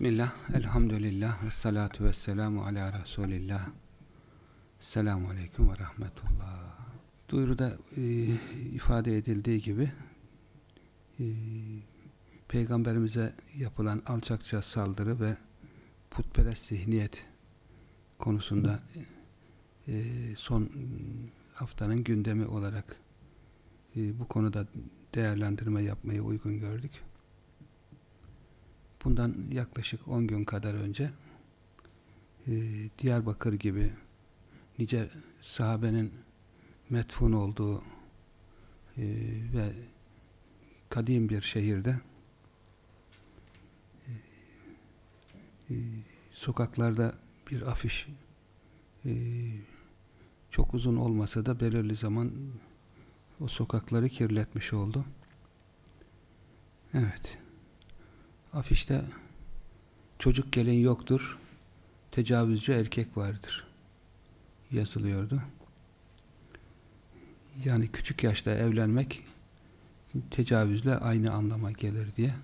Bismillah, elhamdülillah, ve salatu ve selamu ala Resulillah. Selamu aleyküm ve rahmetullah. Duyuruda e, ifade edildiği gibi e, Peygamberimize yapılan alçakça saldırı ve putperest zihniyet konusunda e, son haftanın gündemi olarak e, bu konuda değerlendirme yapmayı uygun gördük. Bundan yaklaşık 10 gün kadar önce e, Diyarbakır gibi nice sahabenin metfun olduğu e, ve kadim bir şehirde e, sokaklarda bir afiş çok uzun olmasa da belirli zaman o sokakları kirletmiş oldu. Evet. Afişte çocuk gelin yoktur, tecavüzcü erkek vardır yazılıyordu. Yani küçük yaşta evlenmek tecavüzle aynı anlama gelir diye.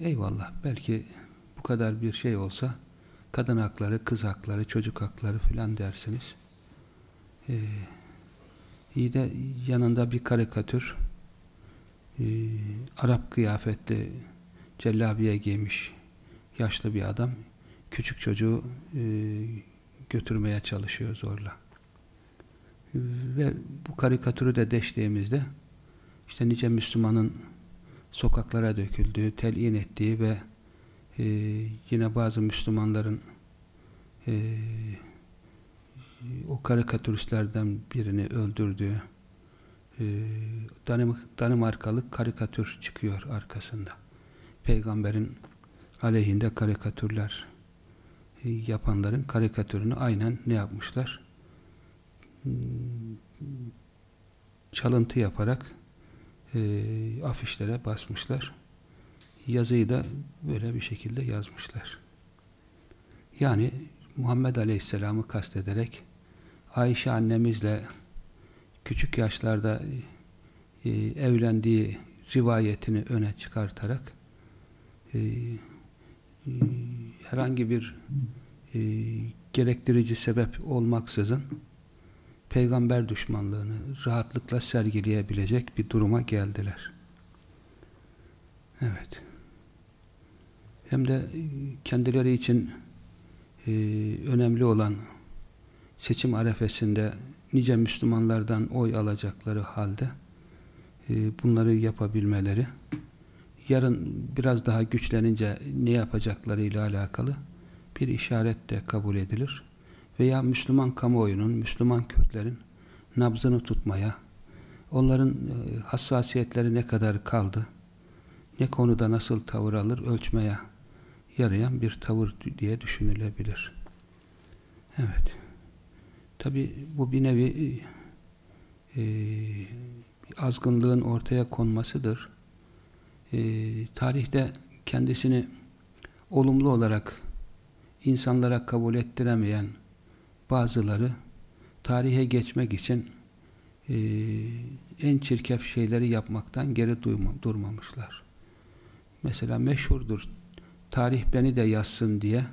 Eyvallah belki bu kadar bir şey olsa kadın hakları, kız hakları, çocuk hakları filan dersiniz. Ee, iyi de yanında bir karikatür e, Arap kıyafetli cellabiye giymiş yaşlı bir adam küçük çocuğu e, götürmeye çalışıyor zorla. Ve bu karikatürü de deştiğimizde işte nice Müslümanın sokaklara döküldüğü, telin ettiği ve e, yine bazı Müslümanların e, o karikatüristlerden birini öldürdüğü e, Danimarkalı karikatür çıkıyor arkasında. Peygamberin aleyhinde karikatürler e, yapanların karikatürünü aynen ne yapmışlar? Hmm, çalıntı yaparak e, afişlere basmışlar. Yazıyı da böyle bir şekilde yazmışlar. Yani Muhammed Aleyhisselam'ı kastederek Ayşe annemizle küçük yaşlarda e, evlendiği rivayetini öne çıkartarak e, e, herhangi bir e, gerektirici sebep olmaksızın peygamber düşmanlığını rahatlıkla sergileyebilecek bir duruma geldiler. Evet. Hem de kendileri için e, önemli olan seçim arefesinde nice Müslümanlardan oy alacakları halde e, bunları yapabilmeleri yarın biraz daha güçlenince ne yapacaklarıyla alakalı bir işaret de kabul edilir. Veya Müslüman kamuoyunun, Müslüman Kürtlerin nabzını tutmaya, onların e, hassasiyetleri ne kadar kaldı, ne konuda nasıl tavır alır ölçmeye yarayan bir tavır diye düşünülebilir. Evet. Tabi bu bir nevi e, e azgınlığın ortaya konmasıdır e, tarihte kendisini olumlu olarak insanlara kabul ettiremeyen bazıları tarihe geçmek için e, en çirkef şeyleri yapmaktan geri duyma, durmamışlar. Mesela meşhurdur tarih beni de yazsın diye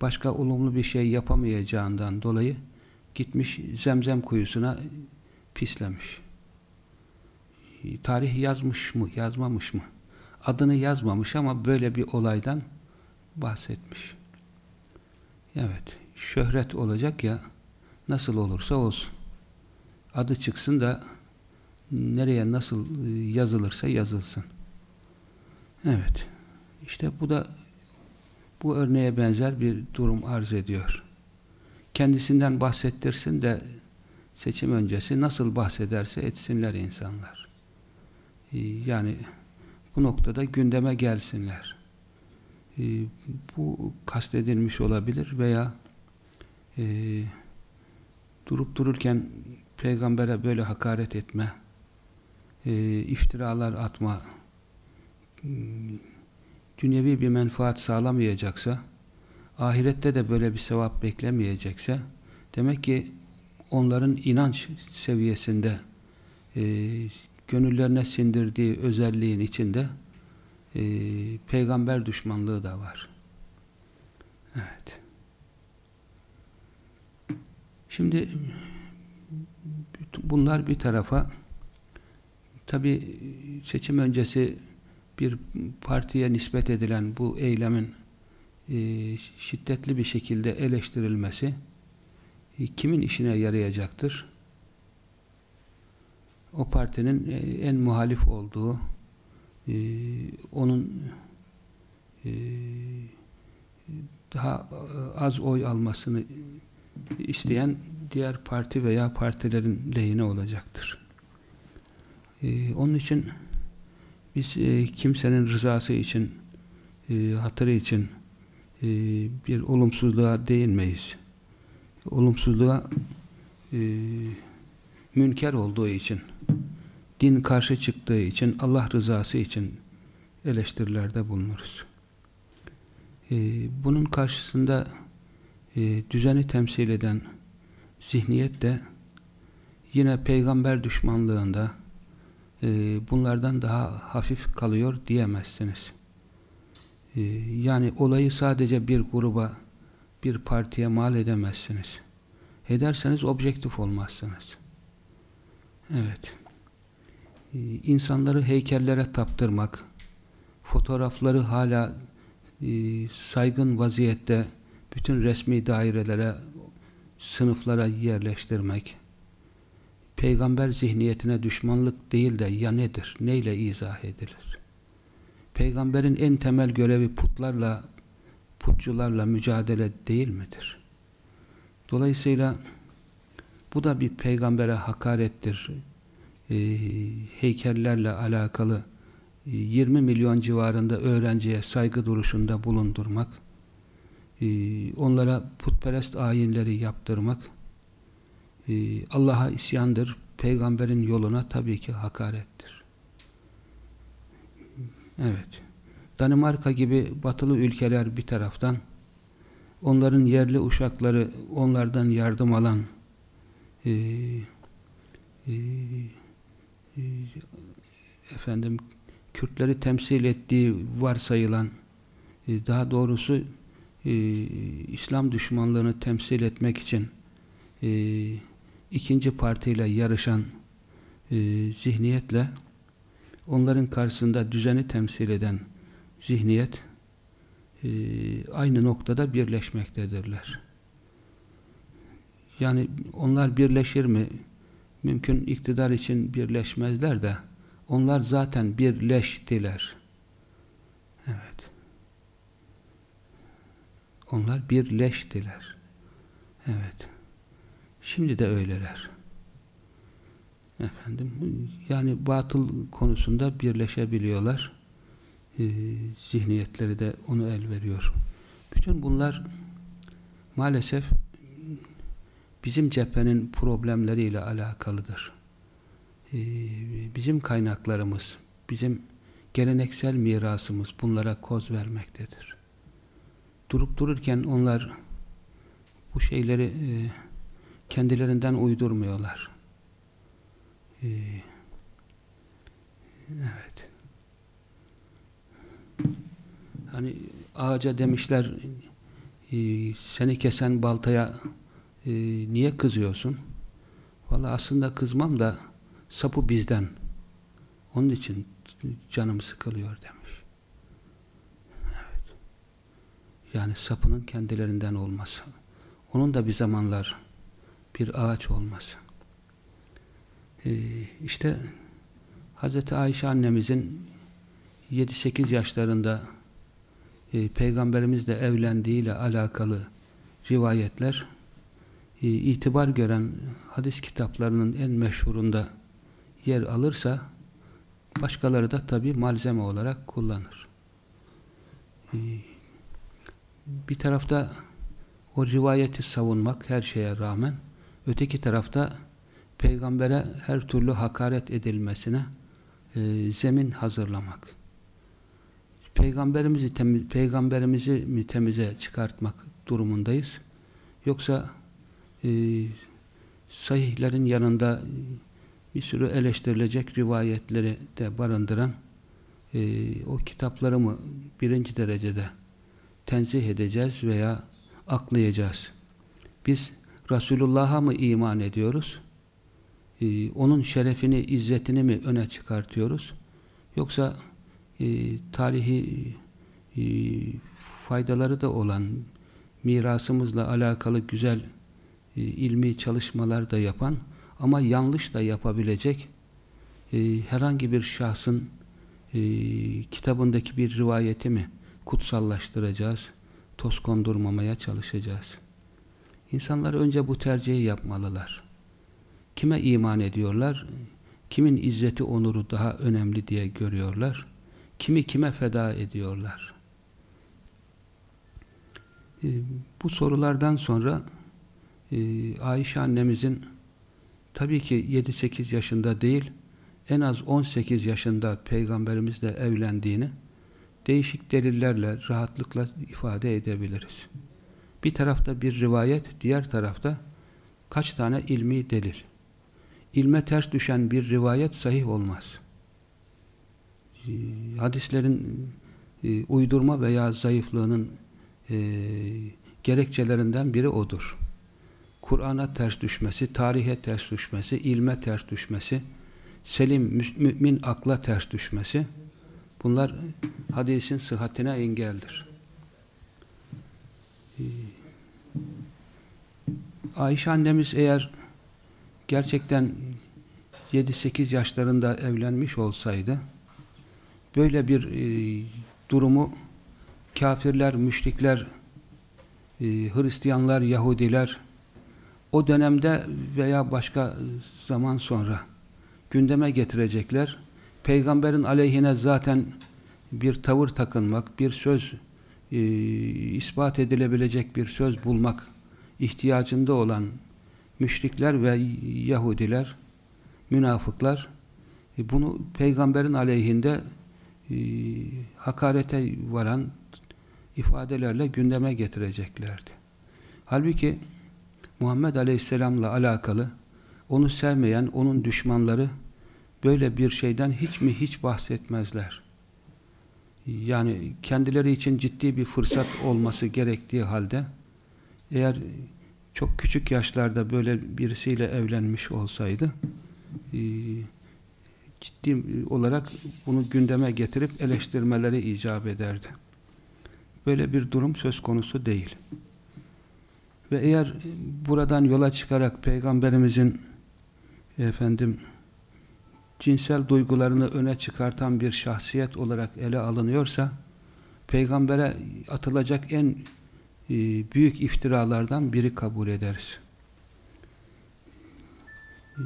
başka olumlu bir şey yapamayacağından dolayı gitmiş zemzem kuyusuna pislemiş. Tarih yazmış mı, yazmamış mı? Adını yazmamış ama böyle bir olaydan bahsetmiş. Evet, şöhret olacak ya nasıl olursa olsun. Adı çıksın da nereye nasıl yazılırsa yazılsın. Evet. İşte bu da bu örneğe benzer bir durum arz ediyor. Kendisinden bahsettirsin de seçim öncesi nasıl bahsederse etsinler insanlar. Yani bu noktada gündeme gelsinler. E, bu kastedilmiş olabilir veya e, durup dururken peygambere böyle hakaret etme, e, iftiralar atma, e, dünyevi bir menfaat sağlamayacaksa, ahirette de böyle bir sevap beklemeyecekse, demek ki onların inanç seviyesinde e, gönüllerine sindirdiği özelliğin içinde e, peygamber düşmanlığı da var. Evet. Şimdi bunlar bir tarafa tabi seçim öncesi bir partiye nispet edilen bu eylemin e, şiddetli bir şekilde eleştirilmesi e, kimin işine yarayacaktır? O partinin e, en muhalif olduğu e, onun e, daha az oy almasını isteyen diğer parti veya partilerin lehine olacaktır. Onun için biz kimsenin rızası için, hatırı için bir olumsuzluğa değinmeyiz. Olumsuzluğa e, münker olduğu için, din karşı çıktığı için, Allah rızası için eleştirilerde bulunuruz. E, bunun karşısında e, düzeni temsil eden zihniyet de yine peygamber düşmanlığında e, bunlardan daha hafif kalıyor diyemezsiniz. E, yani olayı sadece bir gruba, bir partiye mal edemezsiniz. Ederseniz objektif olmazsınız. Evet. E, insanları heykellere taptırmak, fotoğrafları hala e, saygın vaziyette bütün resmi dairelere, sınıflara yerleştirmek, peygamber zihniyetine düşmanlık değil de ya nedir, neyle izah edilir? Peygamberin en temel görevi putlarla, putçularla mücadele değil midir? Dolayısıyla bu da bir peygambere hakarettir. E, heykellerle alakalı 20 milyon civarında öğrenciye saygı duruşunda bulundurmak, ee, onlara putperest ayinleri yaptırmak ee, Allah'a isyandır. Peygamberin yoluna tabii ki hakarettir. Evet. Danimarka gibi batılı ülkeler bir taraftan onların yerli uşakları onlardan yardım alan e, e, e, efendim Kürtleri temsil ettiği varsayılan e, daha doğrusu e, İslam düşmanlığını temsil etmek için e, ikinci partiyle yarışan e, zihniyetle onların karşısında düzeni temsil eden zihniyet e, aynı noktada birleşmektedirler. Yani onlar birleşir mi? Mümkün iktidar için birleşmezler de onlar zaten birleştiler. Evet. Onlar birleştiler. Evet. Şimdi de öyleler. Efendim, yani batıl konusunda birleşebiliyorlar. Ee, zihniyetleri de onu el veriyor. Bütün bunlar maalesef bizim cephenin problemleriyle alakalıdır. Ee, bizim kaynaklarımız, bizim geleneksel mirasımız bunlara koz vermektedir durup dururken onlar bu şeyleri e, kendilerinden uydurmuyorlar. E, evet. Hani ağaca demişler e, seni kesen baltaya e, niye kızıyorsun? Valla aslında kızmam da sapı bizden. Onun için canım sıkılıyor demiş. Yani sapının kendilerinden olması. Onun da bir zamanlar bir ağaç olması. Ee, işte Hz. Ayşe annemizin 7-8 yaşlarında e, peygamberimizle evlendiğiyle alakalı rivayetler itibar gören hadis kitaplarının en meşhurunda yer alırsa başkaları da tabi malzeme olarak kullanır. E, bir tarafta o rivayeti savunmak her şeye rağmen öteki tarafta peygambere her türlü hakaret edilmesine e, zemin hazırlamak. Peygamberimizi peygamberimizi mi temize çıkartmak durumundayız? Yoksa e, sahihlerin yanında bir sürü eleştirilecek rivayetleri de barındıran e, o kitapları mı birinci derecede tenzih edeceğiz veya aklayacağız. Biz Resulullah'a mı iman ediyoruz? Ee, onun şerefini, izzetini mi öne çıkartıyoruz? Yoksa e, tarihi e, faydaları da olan mirasımızla alakalı güzel e, ilmi çalışmalar da yapan ama yanlış da yapabilecek e, herhangi bir şahsın e, kitabındaki bir rivayeti mi kutsallaştıracağız, toz kondurmamaya çalışacağız. İnsanlar önce bu tercihi yapmalılar. Kime iman ediyorlar? Kimin izzeti, onuru daha önemli diye görüyorlar? Kimi kime feda ediyorlar? Bu sorulardan sonra e, Ayşe annemizin tabii ki 7-8 yaşında değil, en az 18 yaşında peygamberimizle evlendiğini değişik delillerle rahatlıkla ifade edebiliriz. Bir tarafta bir rivayet, diğer tarafta kaç tane ilmi delil. İlme ters düşen bir rivayet sahih olmaz. Ee, hadislerin e, uydurma veya zayıflığının e, gerekçelerinden biri odur. Kur'an'a ters düşmesi, tarihe ters düşmesi, ilme ters düşmesi, selim, mümin akla ters düşmesi bunlar hadisin sıhhatine engeldir. Ee, Ayşe annemiz eğer gerçekten 7-8 yaşlarında evlenmiş olsaydı böyle bir e, durumu kafirler, müşrikler, e, Hristiyanlar, Yahudiler o dönemde veya başka zaman sonra gündeme getirecekler. Peygamberin aleyhine zaten bir tavır takınmak, bir söz e, ispat edilebilecek bir söz bulmak ihtiyacında olan müşrikler ve Yahudiler, münafıklar e, bunu peygamberin aleyhinde e, hakarete varan ifadelerle gündeme getireceklerdi. Halbuki Muhammed Aleyhisselam'la alakalı onu sevmeyen, onun düşmanları böyle bir şeyden hiç mi hiç bahsetmezler. Yani kendileri için ciddi bir fırsat olması gerektiği halde eğer çok küçük yaşlarda böyle birisiyle evlenmiş olsaydı e, ciddi olarak bunu gündeme getirip eleştirmeleri icap ederdi. Böyle bir durum söz konusu değil. Ve eğer buradan yola çıkarak Peygamberimizin efendim cinsel duygularını öne çıkartan bir şahsiyet olarak ele alınıyorsa peygambere atılacak en e, büyük iftiralardan biri kabul ederiz. E,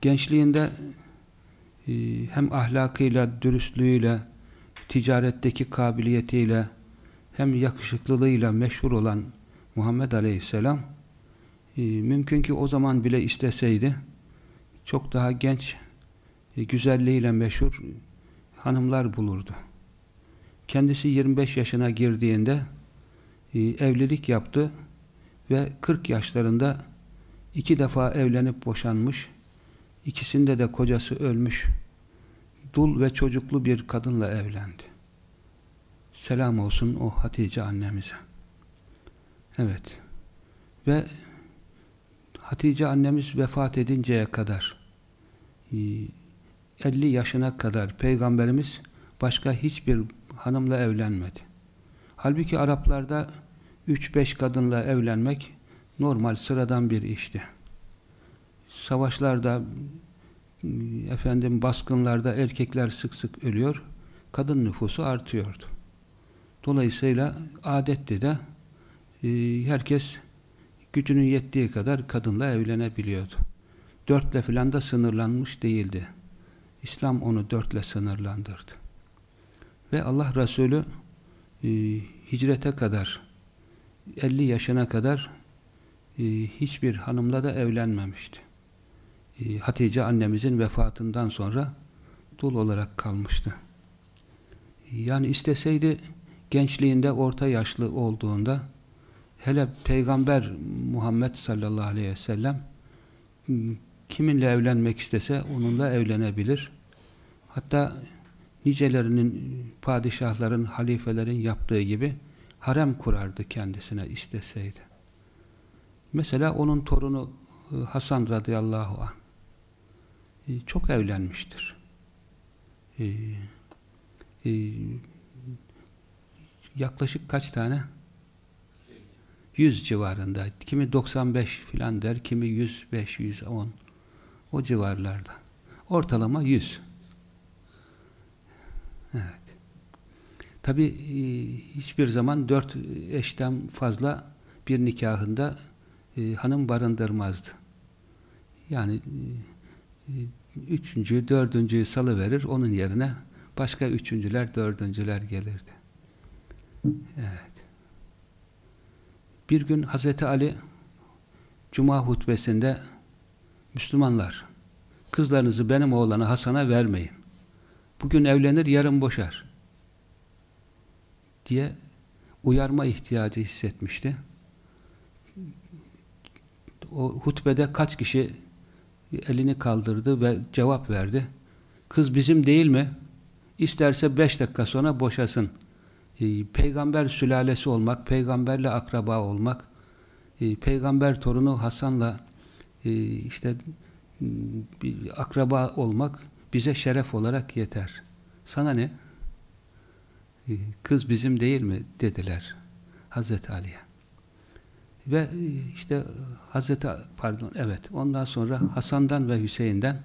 gençliğinde e, hem ahlakıyla, dürüstlüğüyle, ticaretteki kabiliyetiyle hem yakışıklılığıyla meşhur olan Muhammed Aleyhisselam mümkün ki o zaman bile isteseydi çok daha genç güzelliğiyle meşhur hanımlar bulurdu. Kendisi 25 yaşına girdiğinde e, evlilik yaptı ve 40 yaşlarında iki defa evlenip boşanmış, ikisinde de kocası ölmüş, dul ve çocuklu bir kadınla evlendi. Selam olsun o Hatice annemize. Evet. Ve Hatice annemiz vefat edinceye kadar 50 e, yaşına kadar Peygamberimiz başka hiçbir hanımla evlenmedi. Halbuki Araplarda 3-5 kadınla evlenmek normal sıradan bir işti. Savaşlarda efendim baskınlarda erkekler sık sık ölüyor. Kadın nüfusu artıyordu. Dolayısıyla adetti de herkes gücünün yettiği kadar kadınla evlenebiliyordu. Dörtle filan da sınırlanmış değildi. İslam onu dörtle sınırlandırdı. Ve Allah Resulü e, hicrete kadar 50 yaşına kadar e, hiçbir hanımla da evlenmemişti. E, Hatice annemizin vefatından sonra dul olarak kalmıştı. Yani isteseydi gençliğinde orta yaşlı olduğunda hele Peygamber Muhammed sallallahu aleyhi ve sellem kiminle evlenmek istese onunla evlenebilir. Hatta nicelerinin padişahların, halifelerin yaptığı gibi harem kurardı kendisine isteseydi. Mesela onun torunu e, Hasan radıyallahu anh e, çok evlenmiştir. E, yaklaşık kaç tane? 100 civarında. Kimi 95 filan der, kimi 105, 110. O civarlarda. Ortalama 100. Evet. Tabi hiçbir zaman dört eşten fazla bir nikahında e, hanım barındırmazdı. Yani e, üçüncü, dördüncüyü salı verir, onun yerine başka üçüncüler, dördüncüler gelirdi. Evet. Bir gün Hazreti Ali Cuma hutbesinde Müslümanlar kızlarınızı benim oğlana Hasan'a vermeyin. Bugün evlenir, yarın boşar. Diye uyarma ihtiyacı hissetmişti o hutbede kaç kişi elini kaldırdı ve cevap verdi. Kız bizim değil mi? İsterse beş dakika sonra boşasın. Ee, peygamber sülalesi olmak, peygamberle akraba olmak, e, peygamber torunu Hasan'la e, işte bir akraba olmak bize şeref olarak yeter. Sana ne? E, kız bizim değil mi? dediler Hazreti Ali'ye. Ve işte Hazreti pardon evet ondan sonra Hasan'dan ve Hüseyin'den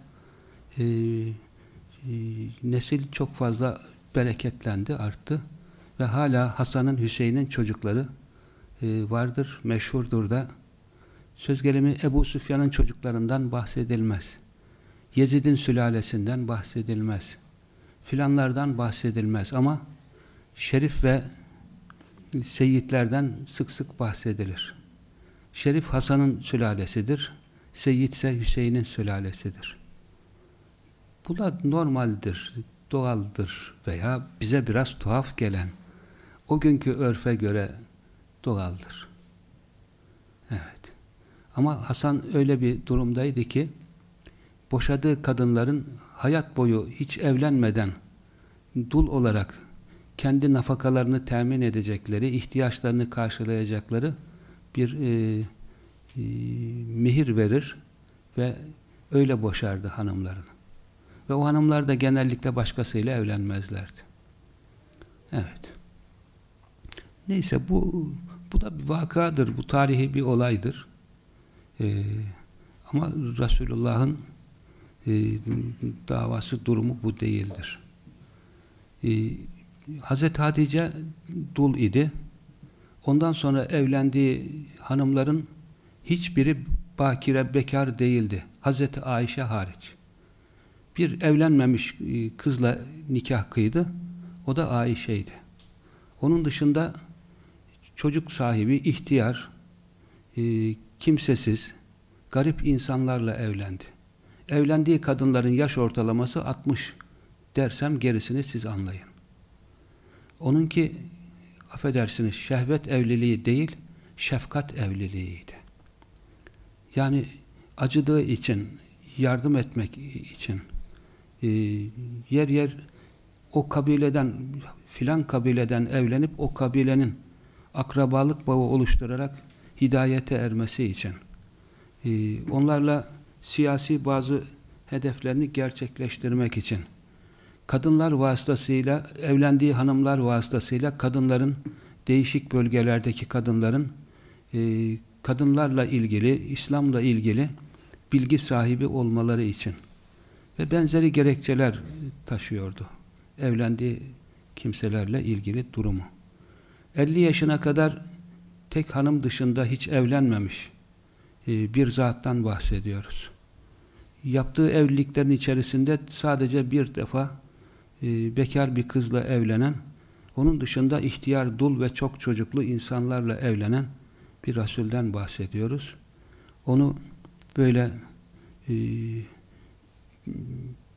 nesil çok fazla bereketlendi, arttı ve hala Hasan'ın Hüseyin'in çocukları e, vardır, meşhurdur da söz gelimi Ebu Süfyan'ın çocuklarından bahsedilmez. Yezid'in sülalesinden bahsedilmez. Filanlardan bahsedilmez ama şerif ve seyitlerden sık sık bahsedilir. Şerif Hasan'ın sülalesidir. Seyyid ise Hüseyin'in sülalesidir. Bu da normaldir, doğaldır veya bize biraz tuhaf gelen, o günkü örfe göre doğaldır. Evet. Ama Hasan öyle bir durumdaydı ki, boşadığı kadınların hayat boyu hiç evlenmeden dul olarak kendi nafakalarını temin edecekleri, ihtiyaçlarını karşılayacakları bir e, e, mihir verir ve öyle boşardı hanımlarını. Ve o hanımlar da genellikle başkasıyla evlenmezlerdi. Evet. Neyse bu bu da bir vakadır, bu tarihi bir olaydır. Ee, ama Resulullah'ın e, davası, durumu bu değildir. Ee, Hazreti Hatice dul idi. Ondan sonra evlendiği hanımların hiçbiri bakire bekar değildi. Hazreti Ayşe hariç. Bir evlenmemiş e, kızla nikah kıydı. O da Ayşe'ydi. Onun dışında çocuk sahibi, ihtiyar, e, kimsesiz, garip insanlarla evlendi. Evlendiği kadınların yaş ortalaması 60 dersem gerisini siz anlayın. Onunki affedersiniz şehvet evliliği değil, şefkat evliliğiydi. Yani acıdığı için, yardım etmek için e, yer yer o kabileden, filan kabileden evlenip o kabilenin akrabalık bağı oluşturarak hidayete ermesi için e, onlarla siyasi bazı hedeflerini gerçekleştirmek için kadınlar vasıtasıyla, evlendiği hanımlar vasıtasıyla kadınların, değişik bölgelerdeki kadınların e, kadınlarla ilgili, İslam'la ilgili bilgi sahibi olmaları için ve benzeri gerekçeler taşıyordu. Evlendiği kimselerle ilgili durumu. 50 yaşına kadar tek hanım dışında hiç evlenmemiş e, bir zattan bahsediyoruz. Yaptığı evliliklerin içerisinde sadece bir defa e, bekar bir kızla evlenen, onun dışında ihtiyar, dul ve çok çocuklu insanlarla evlenen bir Rasul'den bahsediyoruz. Onu böyle e,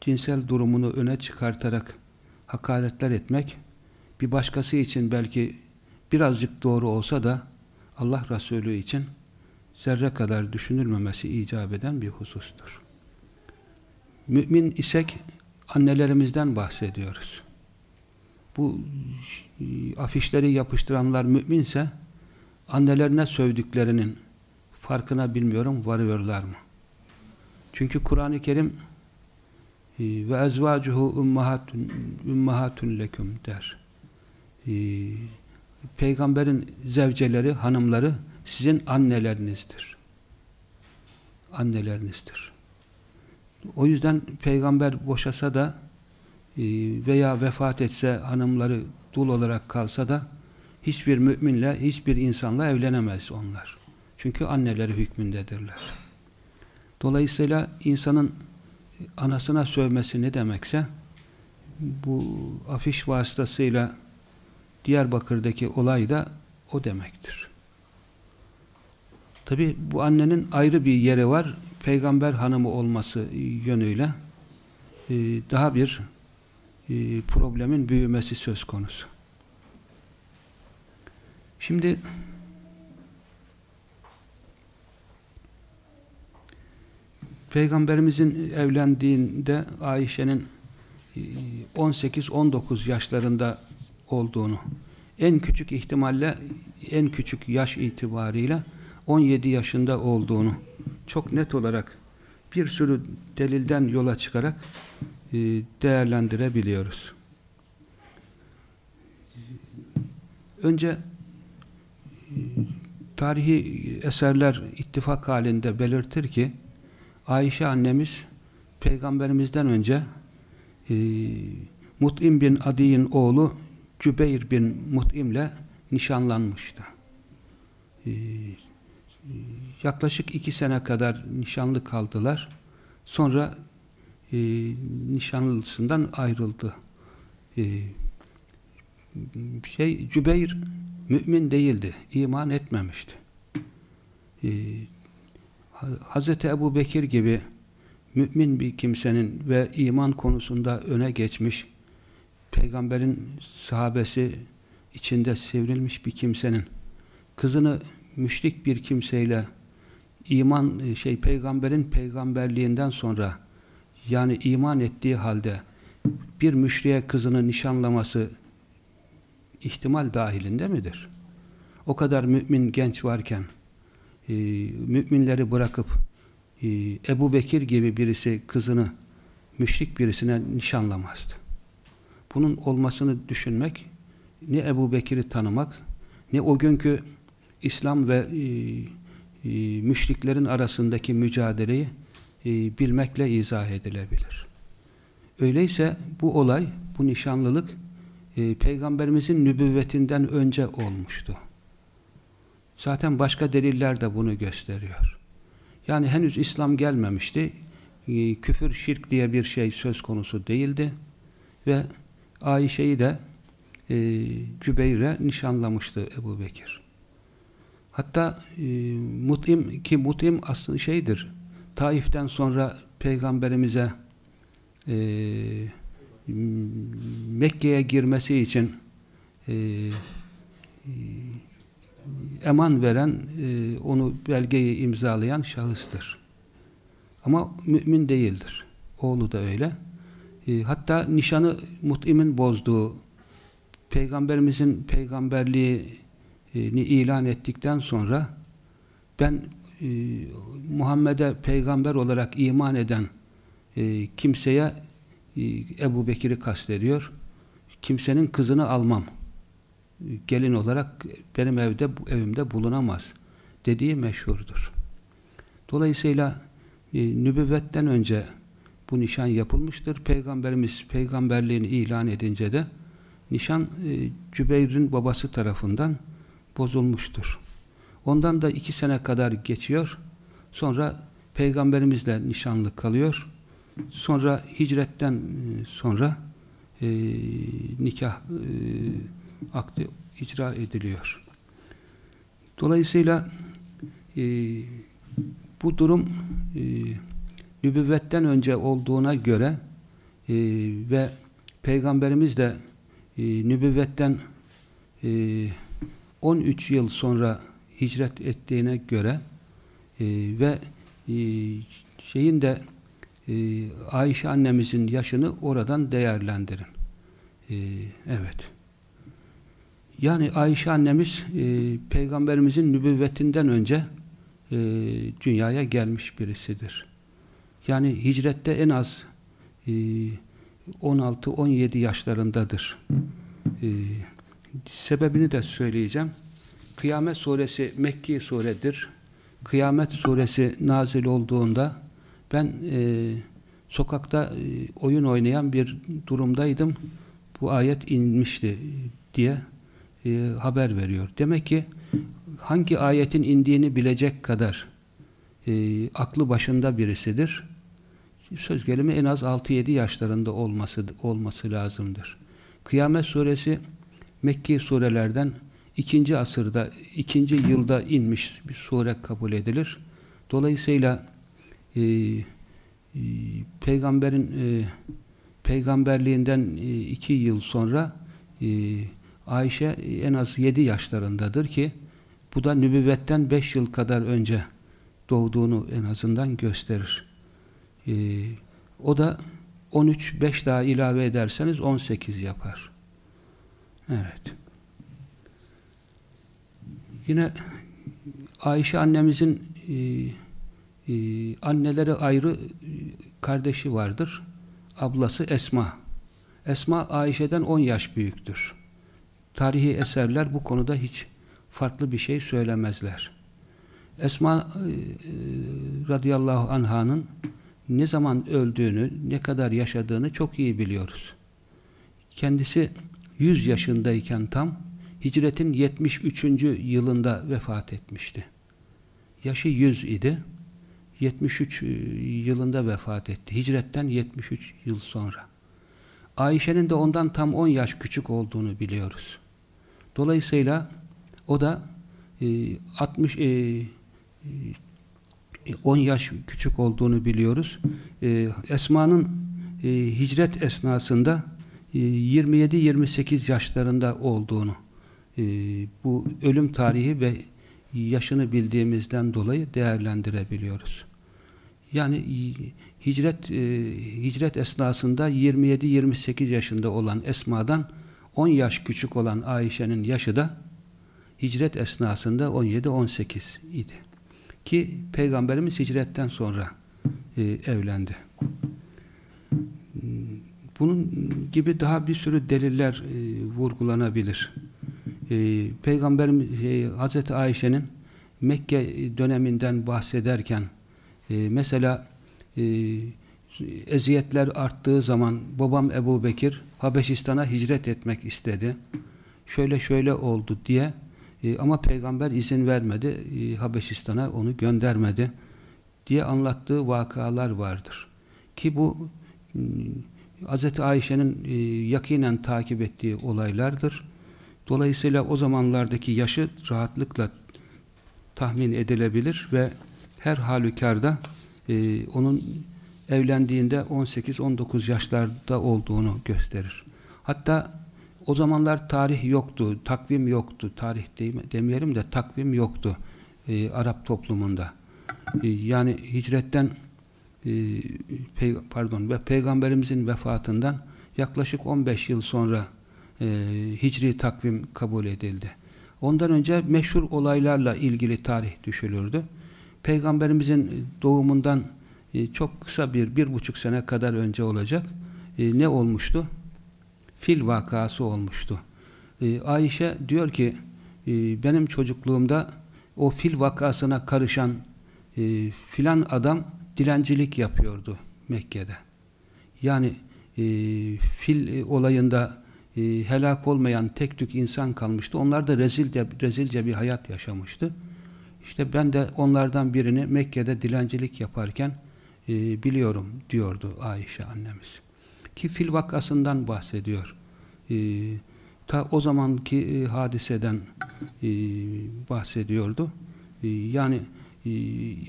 cinsel durumunu öne çıkartarak hakaretler etmek bir başkası için belki birazcık doğru olsa da Allah Resulü için zerre kadar düşünülmemesi icap eden bir husustur. Mümin isek annelerimizden bahsediyoruz. bu afişleri yapıştıranlar müminse annelerine sövdüklerinin farkına bilmiyorum varıyorlar mı? Çünkü Kur'an-ı Kerim e, ve ezvacuhu ummahatun, ummahatun leküm der. Peygamberin zevceleri, hanımları sizin annelerinizdir. Annelerinizdir. O yüzden peygamber boşasa da e, veya vefat etse hanımları dul olarak kalsa da hiçbir müminle, hiçbir insanla evlenemez onlar. Çünkü anneleri hükmündedirler. Dolayısıyla insanın anasına sövmesi ne demekse bu afiş vasıtasıyla Diyarbakır'daki olay da o demektir. Tabi bu annenin ayrı bir yeri var. Peygamber hanımı olması yönüyle e, daha bir e, problemin büyümesi söz konusu. Şimdi Peygamberimizin evlendiğinde Ayşe'nin 18-19 e, yaşlarında olduğunu en küçük ihtimalle en küçük yaş itibariyle 17 yaşında olduğunu çok net olarak bir sürü delilden yola çıkarak e, değerlendirebiliyoruz. Önce e, tarihi eserler ittifak halinde belirtir ki Ayşe annemiz peygamberimizden önce e, Mut'im bin Adi'nin oğlu Cübeyr bin Mut'im'le nişanlanmıştı. E, yaklaşık iki sene kadar nişanlı kaldılar. Sonra e, nişanlısından ayrıldı. E, şey Cübeyr mümin değildi. iman etmemişti. E, Hz. Ebu Bekir gibi mümin bir kimsenin ve iman konusunda öne geçmiş peygamberin sahabesi içinde sivrilmiş bir kimsenin kızını müşrik bir kimseyle iman şey peygamberin peygamberliğinden sonra yani iman ettiği halde bir müşriye kızını nişanlaması ihtimal dahilinde midir? O kadar mümin genç varken e, müminleri bırakıp e, Ebu Bekir gibi birisi kızını müşrik birisine nişanlamazdı. Bunun olmasını düşünmek ne Ebu Bekir'i tanımak ne o günkü İslam ve e, e, müşriklerin arasındaki mücadeleyi e, bilmekle izah edilebilir. Öyleyse bu olay, bu nişanlılık e, Peygamberimizin nübüvvetinden önce olmuştu. Zaten başka deliller de bunu gösteriyor. Yani henüz İslam gelmemişti. E, küfür, şirk diye bir şey söz konusu değildi. Ve Ayşe'yi de e, Cübeyr'e nişanlamıştı Ebu Bekir. Hatta e, Mut'im ki Mut'im aslında şeydir. Taif'ten sonra Peygamberimize e, Mekke'ye girmesi için e, eman veren, e, onu belgeyi imzalayan şahıstır. Ama mümin değildir. Oğlu da öyle. E, hatta nişanı Mut'im'in bozduğu Peygamberimizin peygamberliği ni ilan ettikten sonra ben e, Muhammed'e peygamber olarak iman eden e, kimseye e, Ebu Bekir'i kastediyor. Kimsenin kızını almam. Gelin olarak benim evde evimde bulunamaz dediği meşhurdur. Dolayısıyla e, nübüvvetten önce bu nişan yapılmıştır. Peygamberimiz peygamberliğini ilan edince de nişan e, Cübeyr'in babası tarafından bozulmuştur. Ondan da iki sene kadar geçiyor. Sonra peygamberimizle nişanlı kalıyor. Sonra hicretten e, sonra e, nikah e, akdi icra ediliyor. Dolayısıyla e, bu durum e, nübüvvetten önce olduğuna göre e, ve peygamberimiz de e, nübüvvetten e, 13 yıl sonra hicret ettiğine göre e, ve e, şeyin de e, Ayşe annemizin yaşını oradan değerlendirin. E, evet. Yani Ayşe annemiz e, peygamberimizin nübüvvetinden önce e, dünyaya gelmiş birisidir. Yani hicrette en az e, 16-17 yaşlarındadır. E, sebebini de söyleyeceğim. Kıyamet suresi Mekki suredir. Kıyamet suresi nazil olduğunda ben e, sokakta e, oyun oynayan bir durumdaydım. Bu ayet inmişti diye e, haber veriyor. Demek ki hangi ayetin indiğini bilecek kadar e, aklı başında birisidir. Söz gelimi en az 6-7 yaşlarında olması olması lazımdır. Kıyamet suresi Mekki surelerden ikinci asırda, ikinci yılda inmiş bir sure kabul edilir. Dolayısıyla e, e, peygamberin e, peygamberliğinden e, iki yıl sonra e, Ayşe en az yedi yaşlarındadır ki bu da nübüvvetten beş yıl kadar önce doğduğunu en azından gösterir. E, o da 13, 5 daha ilave ederseniz 18 yapar. Evet. Yine Ayşe annemizin e, e, anneleri ayrı e, kardeşi vardır. Ablası Esma. Esma Ayşe'den 10 yaş büyüktür. Tarihi eserler bu konuda hiç farklı bir şey söylemezler. Esma e, e radıyallahu anhanın ne zaman öldüğünü, ne kadar yaşadığını çok iyi biliyoruz. Kendisi 100 yaşındayken tam hicretin 73. yılında vefat etmişti. Yaşı 100 idi. 73 e, yılında vefat etti. Hicretten 73 yıl sonra. Ayşe'nin de ondan tam 10 yaş küçük olduğunu biliyoruz. Dolayısıyla o da e, 60 e, 10 yaş küçük olduğunu biliyoruz. E, Esma'nın e, hicret esnasında e, 27-28 yaşlarında olduğunu e, bu ölüm tarihi ve yaşını bildiğimizden dolayı değerlendirebiliyoruz. Yani e, hicret e, hicret esnasında 27-28 yaşında olan Esma'dan 10 yaş küçük olan Ayşe'nin yaşı da hicret esnasında 17-18 idi. Ki Peygamberimiz hicretten sonra e, evlendi. Bunun gibi daha bir sürü deliller e, vurgulanabilir. E, Peygamberimiz e, Hazreti Ayşe'nin Mekke döneminden bahsederken e, mesela e, eziyetler arttığı zaman babam Ebu Bekir Habeşistan'a hicret etmek istedi. Şöyle şöyle oldu diye e, ama peygamber izin vermedi. E, Habeşistan'a onu göndermedi diye anlattığı vakalar vardır. Ki bu e, Hz. Ayşe'nin e, yakinen takip ettiği olaylardır. Dolayısıyla o zamanlardaki yaşı rahatlıkla tahmin edilebilir ve her halükarda e, onun evlendiğinde 18-19 yaşlarda olduğunu gösterir. Hatta o zamanlar tarih yoktu, takvim yoktu, tarih demeyelim de takvim yoktu e, Arap toplumunda. E, yani hicretten e, pey, pardon ve peygamberimizin vefatından yaklaşık 15 yıl sonra e, hicri takvim kabul edildi. Ondan önce meşhur olaylarla ilgili tarih düşülürdü. Peygamberimizin doğumundan e, çok kısa bir, bir buçuk sene kadar önce olacak. E, ne olmuştu? Fil vakası olmuştu. E, Ayşe diyor ki e, benim çocukluğumda o fil vakasına karışan e, filan adam dilencilik yapıyordu Mekke'de. Yani e, fil olayında e, helak olmayan tek tük insan kalmıştı. Onlar da rezilce, rezilce bir hayat yaşamıştı. İşte ben de onlardan birini Mekke'de dilencilik yaparken biliyorum diyordu Ayşe annemiz. Ki fil vakasından bahsediyor. E, ta o zamanki e, hadiseden e, bahsediyordu. E, yani e,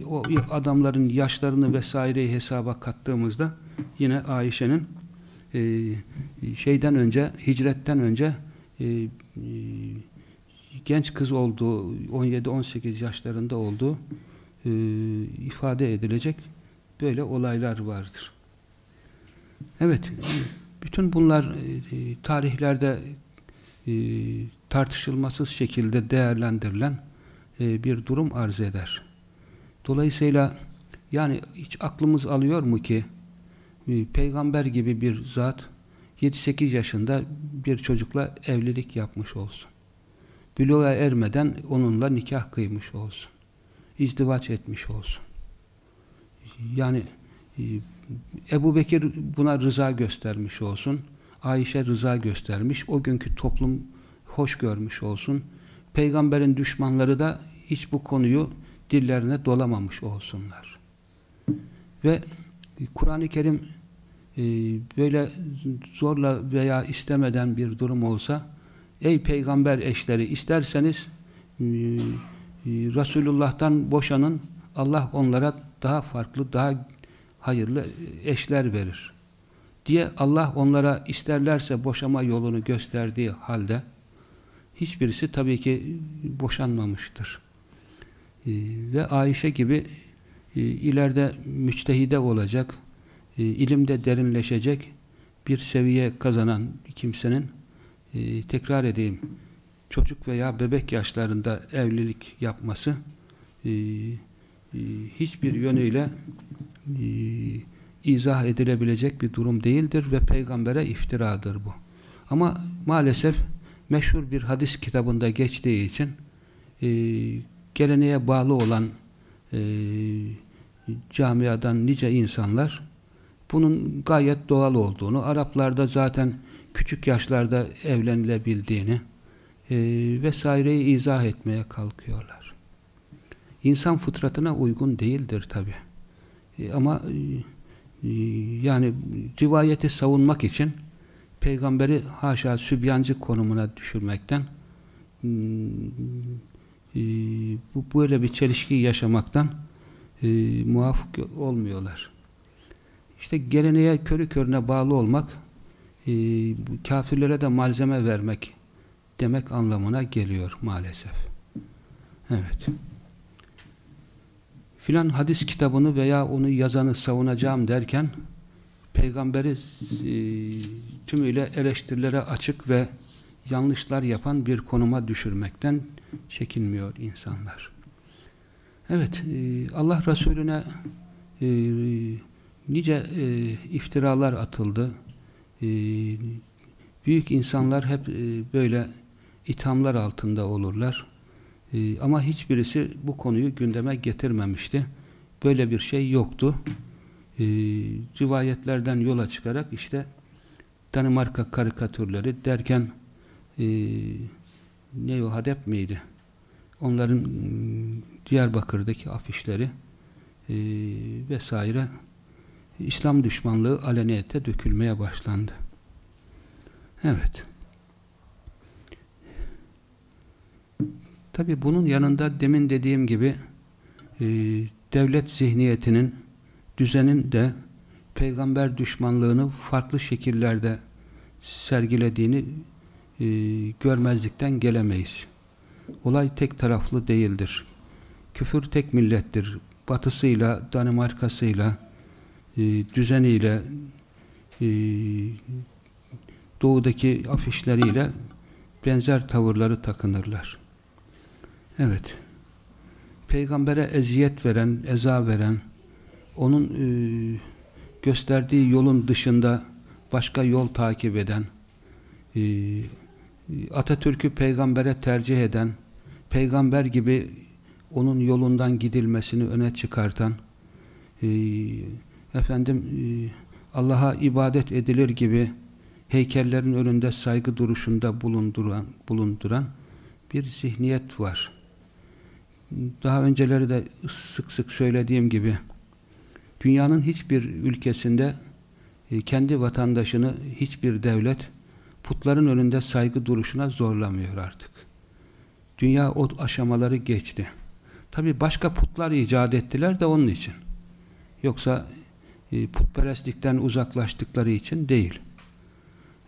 o adamların yaşlarını vesaireyi hesaba kattığımızda yine Ayşe'nin e, şeyden önce, hicretten önce e, e, genç kız olduğu, 17-18 yaşlarında olduğu e, ifade edilecek böyle olaylar vardır. Evet, Bütün bunlar e, tarihlerde e, tartışılmasız şekilde değerlendirilen e, bir durum arz eder. Dolayısıyla yani hiç aklımız alıyor mu ki e, peygamber gibi bir zat 7-8 yaşında bir çocukla evlilik yapmış olsun. Büluğa ermeden onunla nikah kıymış olsun. İzdivaç etmiş olsun. Yani e, Ebu Bekir buna rıza göstermiş olsun. Ayşe rıza göstermiş. O günkü toplum hoş görmüş olsun. Peygamberin düşmanları da hiç bu konuyu dillerine dolamamış olsunlar. Ve Kur'an-ı Kerim e, böyle zorla veya istemeden bir durum olsa ey peygamber eşleri isterseniz e, Resulullah'tan boşanın Allah onlara daha farklı, daha hayırlı eşler verir. Diye Allah onlara isterlerse boşama yolunu gösterdiği halde hiçbirisi tabii ki boşanmamıştır. Ee, ve Ayşe gibi e, ileride müçtehide olacak, e, ilimde derinleşecek bir seviye kazanan kimsenin e, tekrar edeyim çocuk veya bebek yaşlarında evlilik yapması hiçbir yönüyle izah edilebilecek bir durum değildir ve peygambere iftiradır bu. Ama maalesef meşhur bir hadis kitabında geçtiği için e, geleneğe bağlı olan e, camiadan nice insanlar bunun gayet doğal olduğunu, Araplarda zaten küçük yaşlarda evlenilebildiğini e, vesaireyi izah etmeye kalkıyorlar. İnsan fıtratına uygun değildir tabi. E, ama e, yani rivayeti savunmak için peygamberi haşa sübyancı konumuna düşürmekten hmm, e, bu böyle bir çelişki yaşamaktan e, muafık olmuyorlar. İşte geleneğe körü körüne bağlı olmak e, kafirlere de malzeme vermek demek anlamına geliyor maalesef. Evet. Filan hadis kitabını veya onu yazanı savunacağım derken peygamberi e, tümüyle eleştirilere açık ve yanlışlar yapan bir konuma düşürmekten çekinmiyor insanlar. Evet, e, Allah Resulüne e, nice e, iftiralar atıldı. E, büyük insanlar hep e, böyle ithamlar altında olurlar. E, ama hiçbirisi bu konuyu gündeme getirmemişti. Böyle bir şey yoktu. E, rivayetlerden yola çıkarak işte Danimarka karikatürleri derken e, ne o Hadep miydi? Onların Diyarbakır'daki afişleri e, vesaire İslam düşmanlığı aleniyete dökülmeye başlandı. Evet. Tabi bunun yanında demin dediğim gibi e, devlet zihniyetinin düzenin de peygamber düşmanlığını farklı şekillerde sergilediğini e, görmezlikten gelemeyiz. Olay tek taraflı değildir. Küfür tek millettir. Batısıyla, Danimarkasıyla, e, düzeniyle, e, doğudaki afişleriyle benzer tavırları takınırlar. Evet. Peygambere eziyet veren, eza veren, onun e, gösterdiği yolun dışında başka yol takip eden, e, Atatürk'ü peygambere tercih eden, peygamber gibi onun yolundan gidilmesini öne çıkartan, e, efendim e, Allah'a ibadet edilir gibi heykellerin önünde saygı duruşunda bulunduran, bulunduran bir zihniyet var. Daha önceleri de sık sık söylediğim gibi dünyanın hiçbir ülkesinde e, kendi vatandaşını hiçbir devlet putların önünde saygı duruşuna zorlamıyor artık. Dünya o aşamaları geçti. Tabi başka putlar icat ettiler de onun için. Yoksa e, putperestlikten uzaklaştıkları için değil.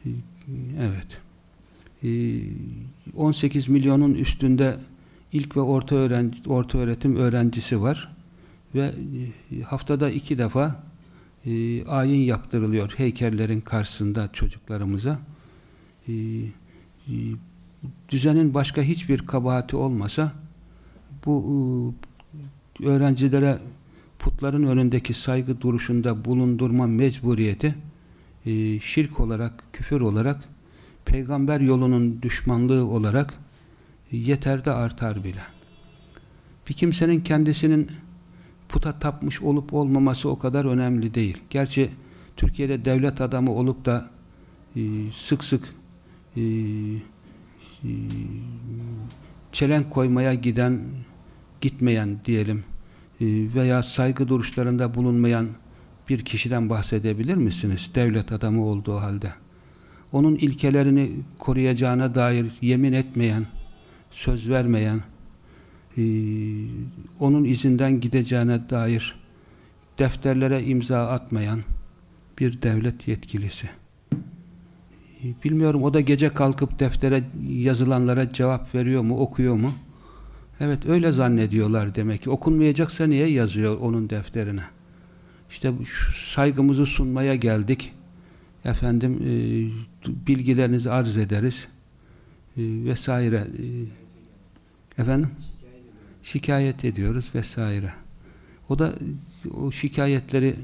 E, evet. E, 18 milyonun üstünde ilk ve orta, öğrenci, orta öğretim öğrencisi var ve e, haftada iki defa e, ayin yaptırılıyor heykellerin karşısında çocuklarımıza. E, e, düzenin başka hiçbir kabahati olmasa bu e, öğrencilere putların önündeki saygı duruşunda bulundurma mecburiyeti e, şirk olarak, küfür olarak peygamber yolunun düşmanlığı olarak yeter de artar bile. Bir kimsenin kendisinin puta tapmış olup olmaması o kadar önemli değil. Gerçi Türkiye'de devlet adamı olup da e, sık sık e, e, çelenk koymaya giden gitmeyen diyelim veya saygı duruşlarında bulunmayan bir kişiden bahsedebilir misiniz? Devlet adamı olduğu halde. Onun ilkelerini koruyacağına dair yemin etmeyen, söz vermeyen, e, onun izinden gideceğine dair defterlere imza atmayan bir devlet yetkilisi. E, bilmiyorum o da gece kalkıp deftere yazılanlara cevap veriyor mu, okuyor mu? Evet öyle zannediyorlar demek ki. Okunmayacaksa niye yazıyor onun defterine? İşte şu saygımızı sunmaya geldik. Efendim e, bilgilerinizi arz ederiz. E, vesaire. E, efendim? Şikayet ediyoruz vesaire. O da o şikayetleri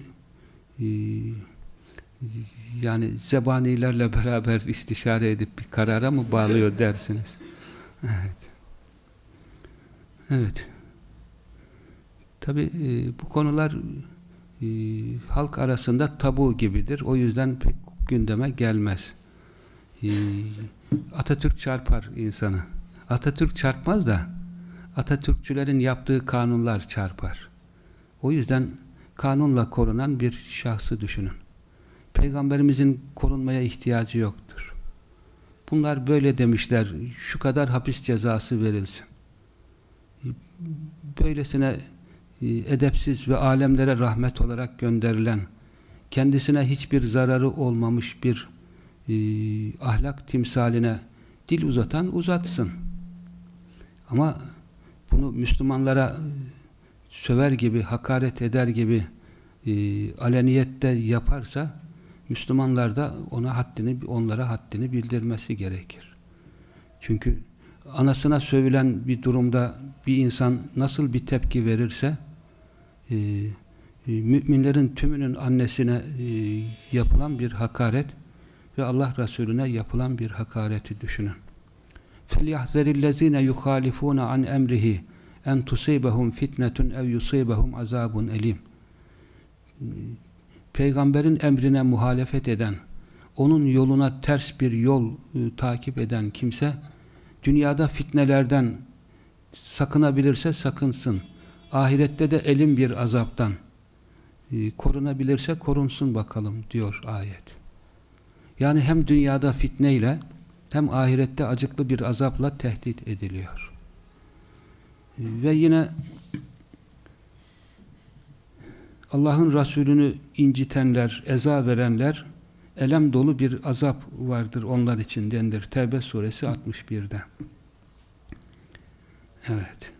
e, yani zebanilerle beraber istişare edip bir karara mı bağlıyor dersiniz? Evet. Evet. Tabi e, bu konular e, halk arasında tabu gibidir. O yüzden pek gündeme gelmez. E, Atatürk çarpar insanı. Atatürk çarpmaz da Atatürkçülerin yaptığı kanunlar çarpar. O yüzden kanunla korunan bir şahsı düşünün. Peygamberimizin korunmaya ihtiyacı yoktur. Bunlar böyle demişler. Şu kadar hapis cezası verilsin böylesine e, edepsiz ve alemlere rahmet olarak gönderilen kendisine hiçbir zararı olmamış bir e, ahlak timsaline dil uzatan uzatsın. Ama bunu Müslümanlara e, söver gibi, hakaret eder gibi e, aleniyette yaparsa Müslümanlar da ona haddini, onlara haddini bildirmesi gerekir. Çünkü anasına sövülen bir durumda bir insan nasıl bir tepki verirse e, e, müminlerin tümünün annesine e, yapılan bir hakaret ve Allah Resulüne yapılan bir hakareti düşünün. فَلْيَحْذَرِ الَّذ۪ينَ يُخَالِفُونَ عَنْ اَمْرِهِ en tusibahum fitnetun ev yusibahum azabun elim. Peygamberin emrine muhalefet eden, onun yoluna ters bir yol e, takip eden kimse dünyada fitnelerden sakınabilirse sakınsın. Ahirette de elim bir azaptan e, korunabilirse korunsun bakalım diyor ayet. Yani hem dünyada fitneyle hem ahirette acıklı bir azapla tehdit ediliyor. Ve yine Allah'ın Resulünü incitenler, eza verenler elem dolu bir azap vardır onlar için dendir. Tevbe suresi 61'de. Evet.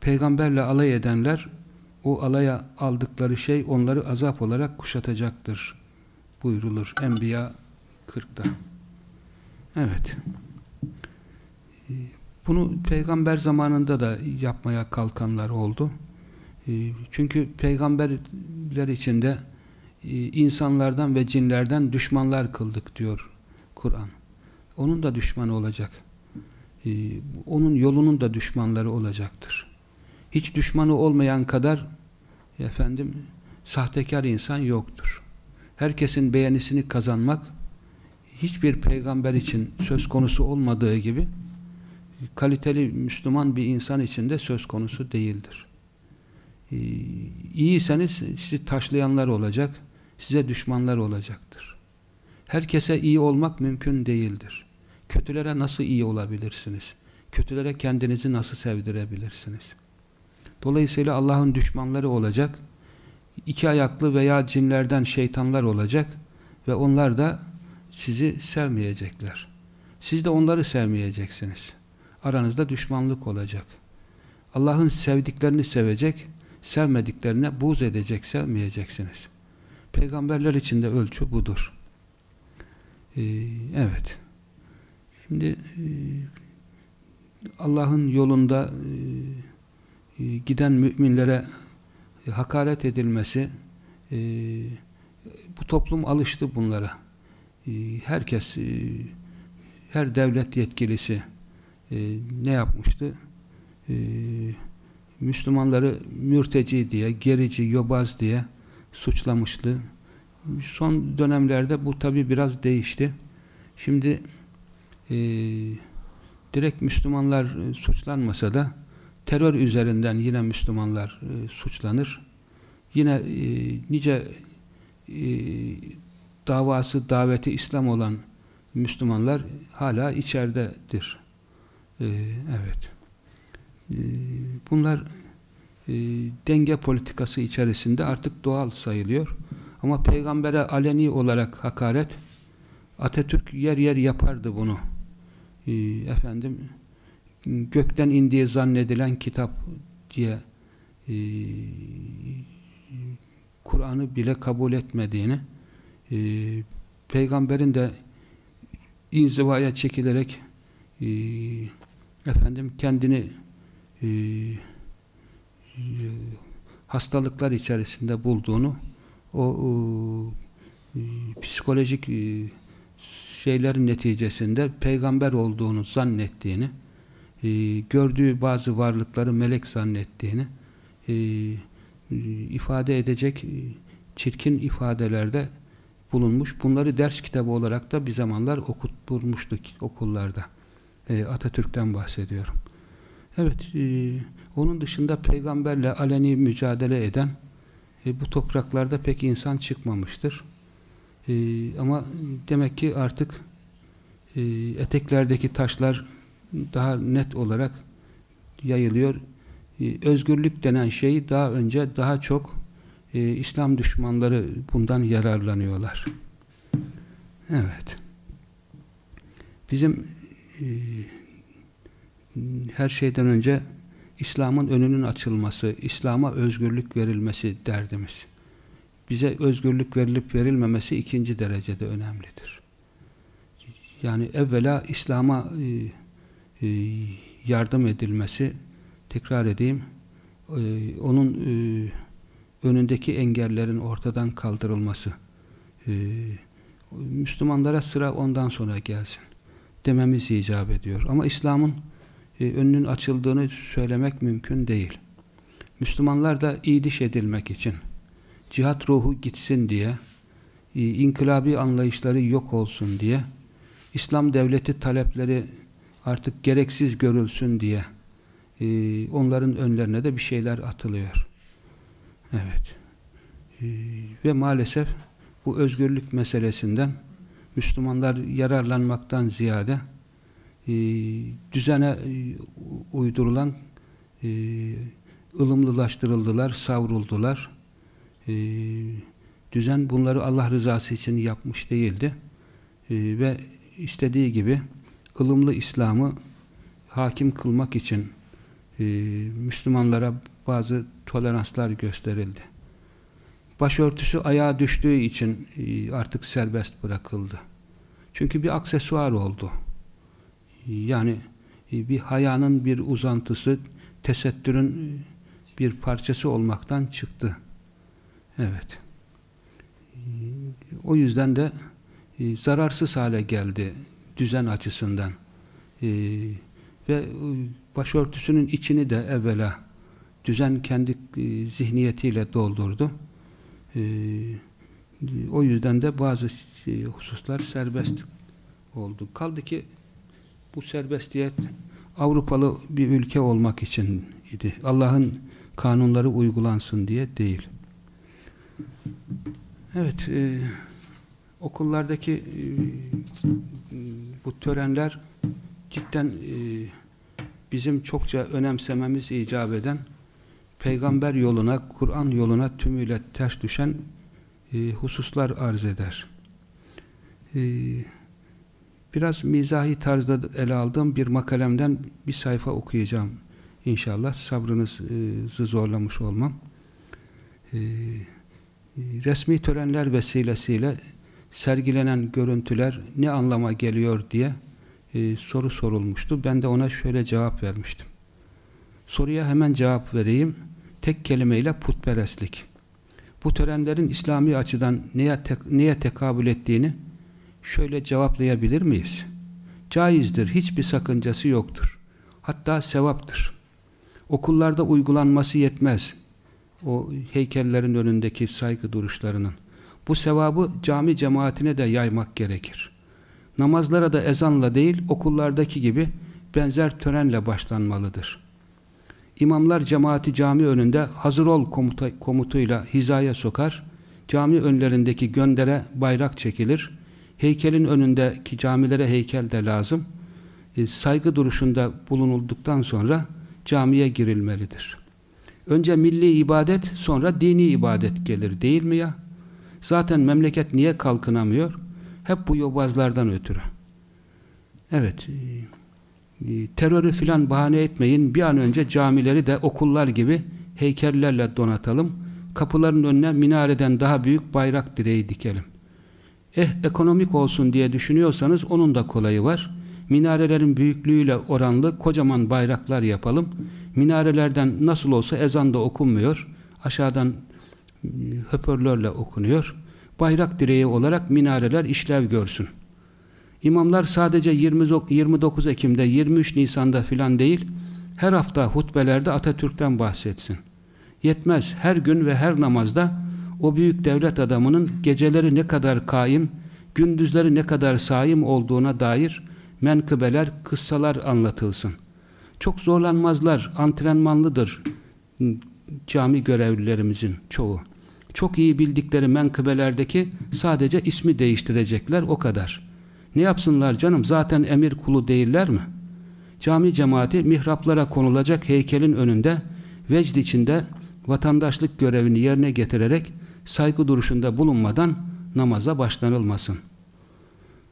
Peygamberle alay edenler o alaya aldıkları şey onları azap olarak kuşatacaktır buyrulur Enbiya 40'da. Evet. Bunu peygamber zamanında da yapmaya kalkanlar oldu. Çünkü peygamberler içinde e, insanlardan ve cinlerden düşmanlar kıldık diyor Kur'an. Onun da düşmanı olacak. E, onun yolunun da düşmanları olacaktır. Hiç düşmanı olmayan kadar efendim sahtekar insan yoktur. Herkesin beğenisini kazanmak hiçbir peygamber için söz konusu olmadığı gibi kaliteli Müslüman bir insan için de söz konusu değildir. Ee, iyiyseniz sizi taşlayanlar olacak, size düşmanlar olacaktır. Herkese iyi olmak mümkün değildir. Kötülere nasıl iyi olabilirsiniz? Kötülere kendinizi nasıl sevdirebilirsiniz? Dolayısıyla Allah'ın düşmanları olacak, iki ayaklı veya cinlerden şeytanlar olacak ve onlar da sizi sevmeyecekler. Siz de onları sevmeyeceksiniz. Aranızda düşmanlık olacak. Allah'ın sevdiklerini sevecek, sevmediklerine buğz edecek, sevmeyeceksiniz. Peygamberler için de ölçü budur. Ee, evet. Şimdi e, Allah'ın yolunda e, e, giden müminlere hakaret edilmesi bu toplum alıştı bunlara. Herkes her devlet yetkilisi ne yapmıştı? Müslümanları mürteci diye, gerici, yobaz diye suçlamıştı. Son dönemlerde bu tabi biraz değişti. Şimdi e, direkt Müslümanlar e, suçlanmasa da terör üzerinden yine Müslümanlar e, suçlanır. Yine e, nice e, davası, daveti İslam olan Müslümanlar hala içeridedir. E, evet. E, bunlar e, denge politikası içerisinde artık doğal sayılıyor. Ama peygambere aleni olarak hakaret Atatürk yer yer yapardı bunu. E, efendim gökten indiği zannedilen kitap diye e, Kur'an'ı bile kabul etmediğini e, peygamberin de inzivaya çekilerek e, efendim kendini e, hastalıklar içerisinde bulduğunu o, e, psikolojik e, şeylerin neticesinde peygamber olduğunu zannettiğini e, gördüğü bazı varlıkları melek zannettiğini e, ifade edecek e, çirkin ifadelerde bulunmuş. Bunları ders kitabı olarak da bir zamanlar okutturmuştuk okullarda. E, Atatürk'ten bahsediyorum. Evet, e, onun dışında peygamberle aleni mücadele eden e, bu topraklarda pek insan çıkmamıştır. E, ama demek ki artık e, eteklerdeki taşlar daha net olarak yayılıyor. E, özgürlük denen şey daha önce daha çok e, İslam düşmanları bundan yararlanıyorlar. Evet. Bizim e, her şeyden önce İslam'ın önünün açılması, İslam'a özgürlük verilmesi derdimiz. Bize özgürlük verilip verilmemesi ikinci derecede önemlidir. Yani evvela İslam'a e, e, yardım edilmesi, tekrar edeyim, e, onun e, önündeki engellerin ortadan kaldırılması. E, Müslümanlara sıra ondan sonra gelsin dememiz icap ediyor. Ama İslam'ın e, önünün açıldığını söylemek mümkün değil. Müslümanlar da iyi diş edilmek için, cihat ruhu gitsin diye, e, inkılabi anlayışları yok olsun diye, İslam devleti talepleri artık gereksiz görülsün diye e, onların önlerine de bir şeyler atılıyor. Evet. E, ve maalesef bu özgürlük meselesinden Müslümanlar yararlanmaktan ziyade e, düzene e, uydurulan e, ılımlılaştırıldılar, savruldular. Düzen bunları Allah rızası için yapmış değildi. Ve istediği gibi ılımlı İslam'ı hakim kılmak için Müslümanlara bazı toleranslar gösterildi. Başörtüsü ayağa düştüğü için e, artık serbest bırakıldı. Çünkü bir aksesuar oldu. Yani e, bir hayanın bir uzantısı, tesettürün e, bir parçası olmaktan çıktı. Evet. E, o yüzden de zararsız hale geldi düzen açısından. Ve başörtüsünün içini de evvela düzen kendi zihniyetiyle doldurdu. O yüzden de bazı hususlar serbest oldu. Kaldı ki bu serbestiyet Avrupalı bir ülke olmak için idi. Allah'ın kanunları uygulansın diye değil. Evet, e, okullardaki e, bu törenler cidden e, bizim çokça önemsememiz icap eden peygamber yoluna, Kur'an yoluna tümüyle ters düşen e, hususlar arz eder. E, Biraz mizahi tarzda ele aldığım bir makalemden bir sayfa okuyacağım. İnşallah sabrınızı zorlamış olmam. e, resmi törenler vesilesiyle sergilenen görüntüler ne anlama geliyor diye e, soru sorulmuştu. Ben de ona şöyle cevap vermiştim. Soruya hemen cevap vereyim. Tek kelimeyle putperestlik. Bu törenlerin İslami açıdan neye, tek, neye tekabül ettiğini şöyle cevaplayabilir miyiz? Caizdir, hiçbir sakıncası yoktur. Hatta sevaptır. Okullarda uygulanması yetmez. O heykellerin önündeki saygı duruşlarının. Bu sevabı cami cemaatine de yaymak gerekir. Namazlara da ezanla değil, okullardaki gibi benzer törenle başlanmalıdır. İmamlar cemaati cami önünde hazır ol komuta, komutuyla hizaya sokar, cami önlerindeki göndere bayrak çekilir, heykelin önündeki camilere heykel de lazım, e, saygı duruşunda bulunulduktan sonra camiye girilmelidir. Önce milli ibadet, sonra dini ibadet gelir değil mi ya? Zaten memleket niye kalkınamıyor? Hep bu yobazlardan ötürü. Evet, e, terörü filan bahane etmeyin, bir an önce camileri de okullar gibi heykellerle donatalım, kapıların önüne minareden daha büyük bayrak direği dikelim. Eh, ekonomik olsun diye düşünüyorsanız onun da kolayı var. Minarelerin büyüklüğüyle oranlı kocaman bayraklar yapalım. Minarelerden nasıl olsa ezan da okunmuyor. Aşağıdan e, hoparlörle okunuyor. Bayrak direği olarak minareler işlev görsün. İmamlar sadece 20, 29 Ekim'de, 23 Nisan'da filan değil, her hafta hutbelerde Atatürk'ten bahsetsin. Yetmez, her gün ve her namazda o büyük devlet adamının geceleri ne kadar kaim, gündüzleri ne kadar saim olduğuna dair menkıbeler, kıssalar anlatılsın. Çok zorlanmazlar, antrenmanlıdır cami görevlilerimizin çoğu. Çok iyi bildikleri menkıbelerdeki sadece ismi değiştirecekler o kadar. Ne yapsınlar canım zaten emir kulu değiller mi? Cami cemaati mihraplara konulacak heykelin önünde vecd içinde vatandaşlık görevini yerine getirerek saygı duruşunda bulunmadan namaza başlanılmasın.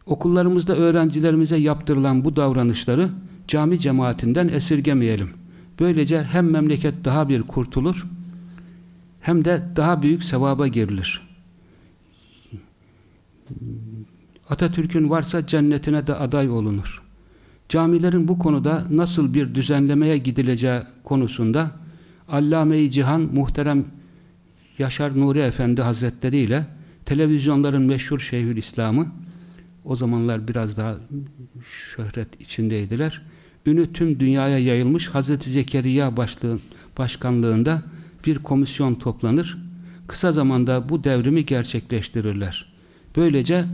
Okullarımızda öğrencilerimize yaptırılan bu davranışları cami cemaatinden esirgemeyelim. Böylece hem memleket daha bir kurtulur hem de daha büyük sevaba girilir. Atatürk'ün varsa cennetine de aday olunur. Camilerin bu konuda nasıl bir düzenlemeye gidileceği konusunda Allame-i Cihan muhterem Yaşar Nuri Efendi Hazretleri ile televizyonların meşhur Şeyhül İslam'ı o zamanlar biraz daha şöhret içindeydiler. Ünü tüm dünyaya yayılmış Hazreti Zekeriya başkanlığında bir komisyon toplanır. Kısa zamanda bu devrimi gerçekleştirirler. Böylece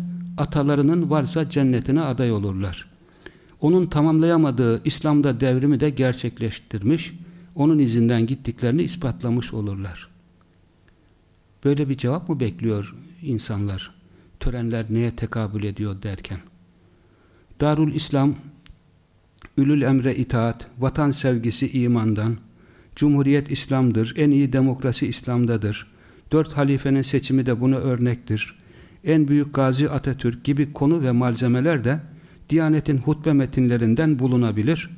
atalarının varsa cennetine aday olurlar. Onun tamamlayamadığı İslam'da devrimi de gerçekleştirmiş, onun izinden gittiklerini ispatlamış olurlar. Böyle bir cevap mı bekliyor insanlar? Törenler neye tekabül ediyor derken. Darul İslam, ülül emre itaat, vatan sevgisi imandan, Cumhuriyet İslam'dır, en iyi demokrasi İslam'dadır. Dört halifenin seçimi de buna örnektir. En büyük Gazi Atatürk gibi konu ve malzemeler de Diyanet'in hutbe metinlerinden bulunabilir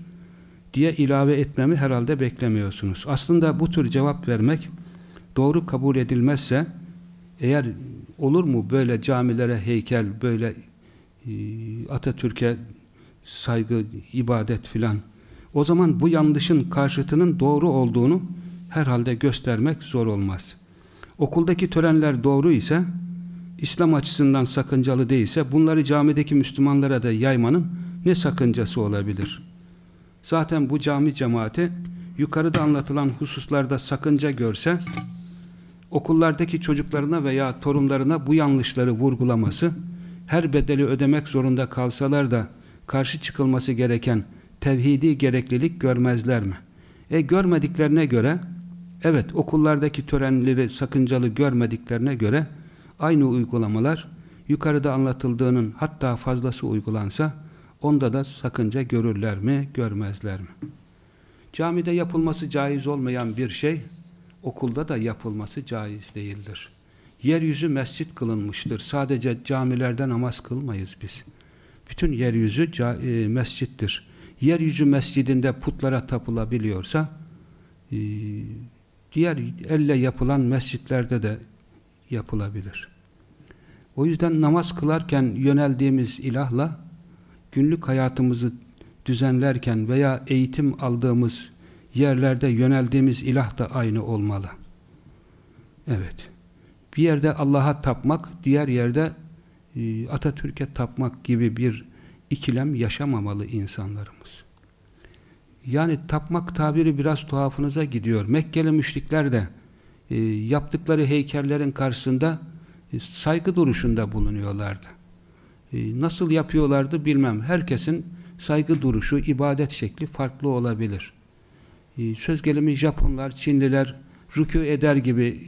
diye ilave etmemi herhalde beklemiyorsunuz. Aslında bu tür cevap vermek doğru kabul edilmezse eğer olur mu böyle camilere heykel, böyle e, Atatürk'e saygı, ibadet filan o zaman bu yanlışın karşıtının doğru olduğunu herhalde göstermek zor olmaz. Okuldaki törenler doğru ise İslam açısından sakıncalı değilse bunları camideki Müslümanlara da yaymanın ne sakıncası olabilir? Zaten bu cami cemaati yukarıda anlatılan hususlarda sakınca görse okullardaki çocuklarına veya torunlarına bu yanlışları vurgulaması her bedeli ödemek zorunda kalsalar da karşı çıkılması gereken tevhidi gereklilik görmezler mi? E görmediklerine göre evet okullardaki törenleri sakıncalı görmediklerine göre aynı uygulamalar yukarıda anlatıldığının hatta fazlası uygulansa onda da sakınca görürler mi, görmezler mi? Camide yapılması caiz olmayan bir şey okulda da yapılması caiz değildir. Yeryüzü mescit kılınmıştır. Sadece camilerde namaz kılmayız biz. Bütün yeryüzü e, mescittir. Yeryüzü mescidinde putlara tapılabiliyorsa e, diğer elle yapılan mescitlerde de yapılabilir. O yüzden namaz kılarken yöneldiğimiz ilahla günlük hayatımızı düzenlerken veya eğitim aldığımız yerlerde yöneldiğimiz ilah da aynı olmalı. Evet. Bir yerde Allah'a tapmak, diğer yerde e, Atatürk'e tapmak gibi bir ikilem yaşamamalı insanlarımız. Yani tapmak tabiri biraz tuhafınıza gidiyor. Mekkeli müşrikler de e, yaptıkları heykellerin karşısında e, saygı duruşunda bulunuyorlardı. E, nasıl yapıyorlardı bilmem. Herkesin saygı duruşu, ibadet şekli farklı olabilir. Söz gelimi Japonlar, Çinliler rükû eder gibi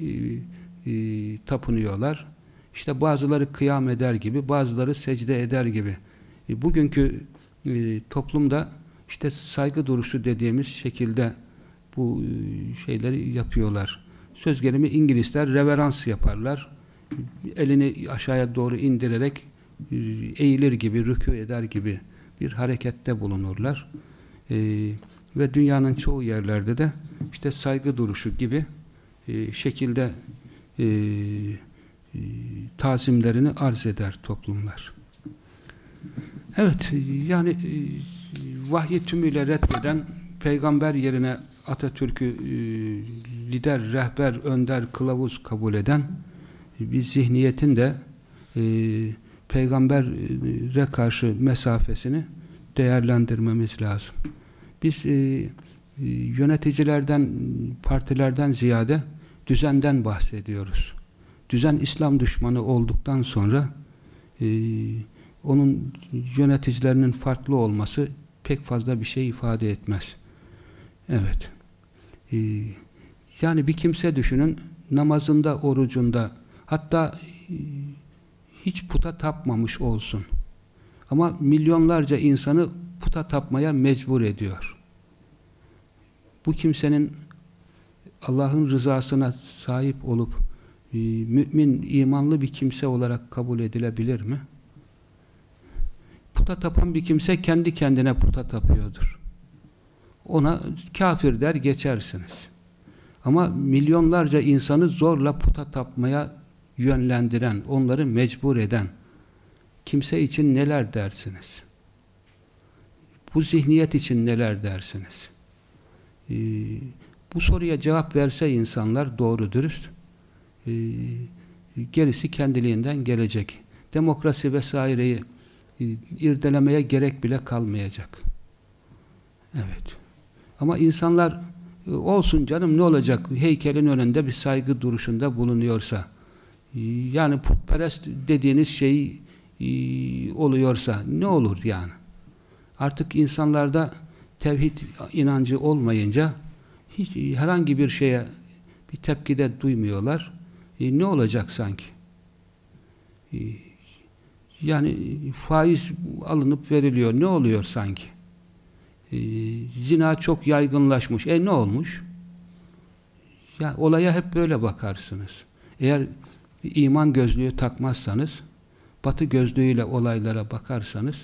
tapınıyorlar. İşte bazıları kıyam eder gibi, bazıları secde eder gibi. Bugünkü toplumda işte saygı duruşu dediğimiz şekilde bu şeyleri yapıyorlar. Söz gelimi İngilizler reverans yaparlar. Elini aşağıya doğru indirerek e, eğilir gibi, rükû eder gibi bir harekette bulunurlar. E, ve dünyanın çoğu yerlerde de işte saygı duruşu gibi e, şekilde e, e, tazimlerini arz eder toplumlar. Evet, yani e, vahyi tümüyle reddeden peygamber yerine Atatürk'ü e, lider, rehber, önder, kılavuz kabul eden bir zihniyetin de e, peygambere karşı mesafesini değerlendirmemiz lazım. Biz e, yöneticilerden, partilerden ziyade düzenden bahsediyoruz. Düzen İslam düşmanı olduktan sonra onun yöneticilerinin farklı olması pek fazla bir şey ifade etmez. Evet. Ee, yani bir kimse düşünün namazında, orucunda hatta e, hiç puta tapmamış olsun. Ama milyonlarca insanı puta tapmaya mecbur ediyor. Bu kimsenin Allah'ın rızasına sahip olup e, mümin, imanlı bir kimse olarak kabul edilebilir mi? Puta tapan bir kimse kendi kendine puta tapıyordur. Ona kafir der geçersiniz. Ama milyonlarca insanı zorla puta tapmaya yönlendiren, onları mecbur eden kimse için neler dersiniz? Bu zihniyet için neler dersiniz? Ee, bu soruya cevap verse insanlar doğru dürüst e, gerisi kendiliğinden gelecek. Demokrasi vesaireyi e, irdelemeye gerek bile kalmayacak. Evet. Ama insanlar e, olsun canım ne olacak heykelin önünde bir saygı duruşunda bulunuyorsa e, yani putperest dediğiniz şey oluyorsa ne olur yani? Artık insanlarda tevhid inancı olmayınca hiç herhangi bir şeye bir tepkide duymuyorlar. E, ne olacak sanki? E, yani faiz alınıp veriliyor. Ne oluyor sanki? E, zina çok yaygınlaşmış. E ne olmuş? Ya olaya hep böyle bakarsınız. Eğer iman gözlüğü takmazsanız, batı gözlüğüyle olaylara bakarsanız,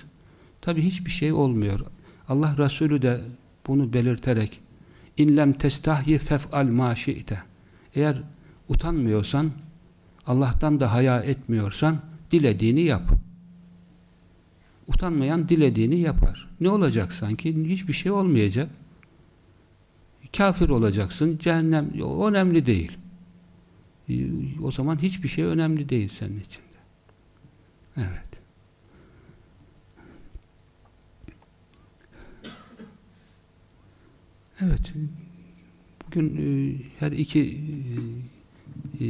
tabi hiçbir şey olmuyor. Allah Resulü de bunu belirterek inlem testahyi fef'al ma şi'te eğer utanmıyorsan Allah'tan da haya etmiyorsan dilediğini yap. Utanmayan dilediğini yapar. Ne olacak sanki? Hiçbir şey olmayacak. Kafir olacaksın. Cehennem önemli değil. O zaman hiçbir şey önemli değil senin içinde. Evet. Evet. Bugün e, her iki e, e,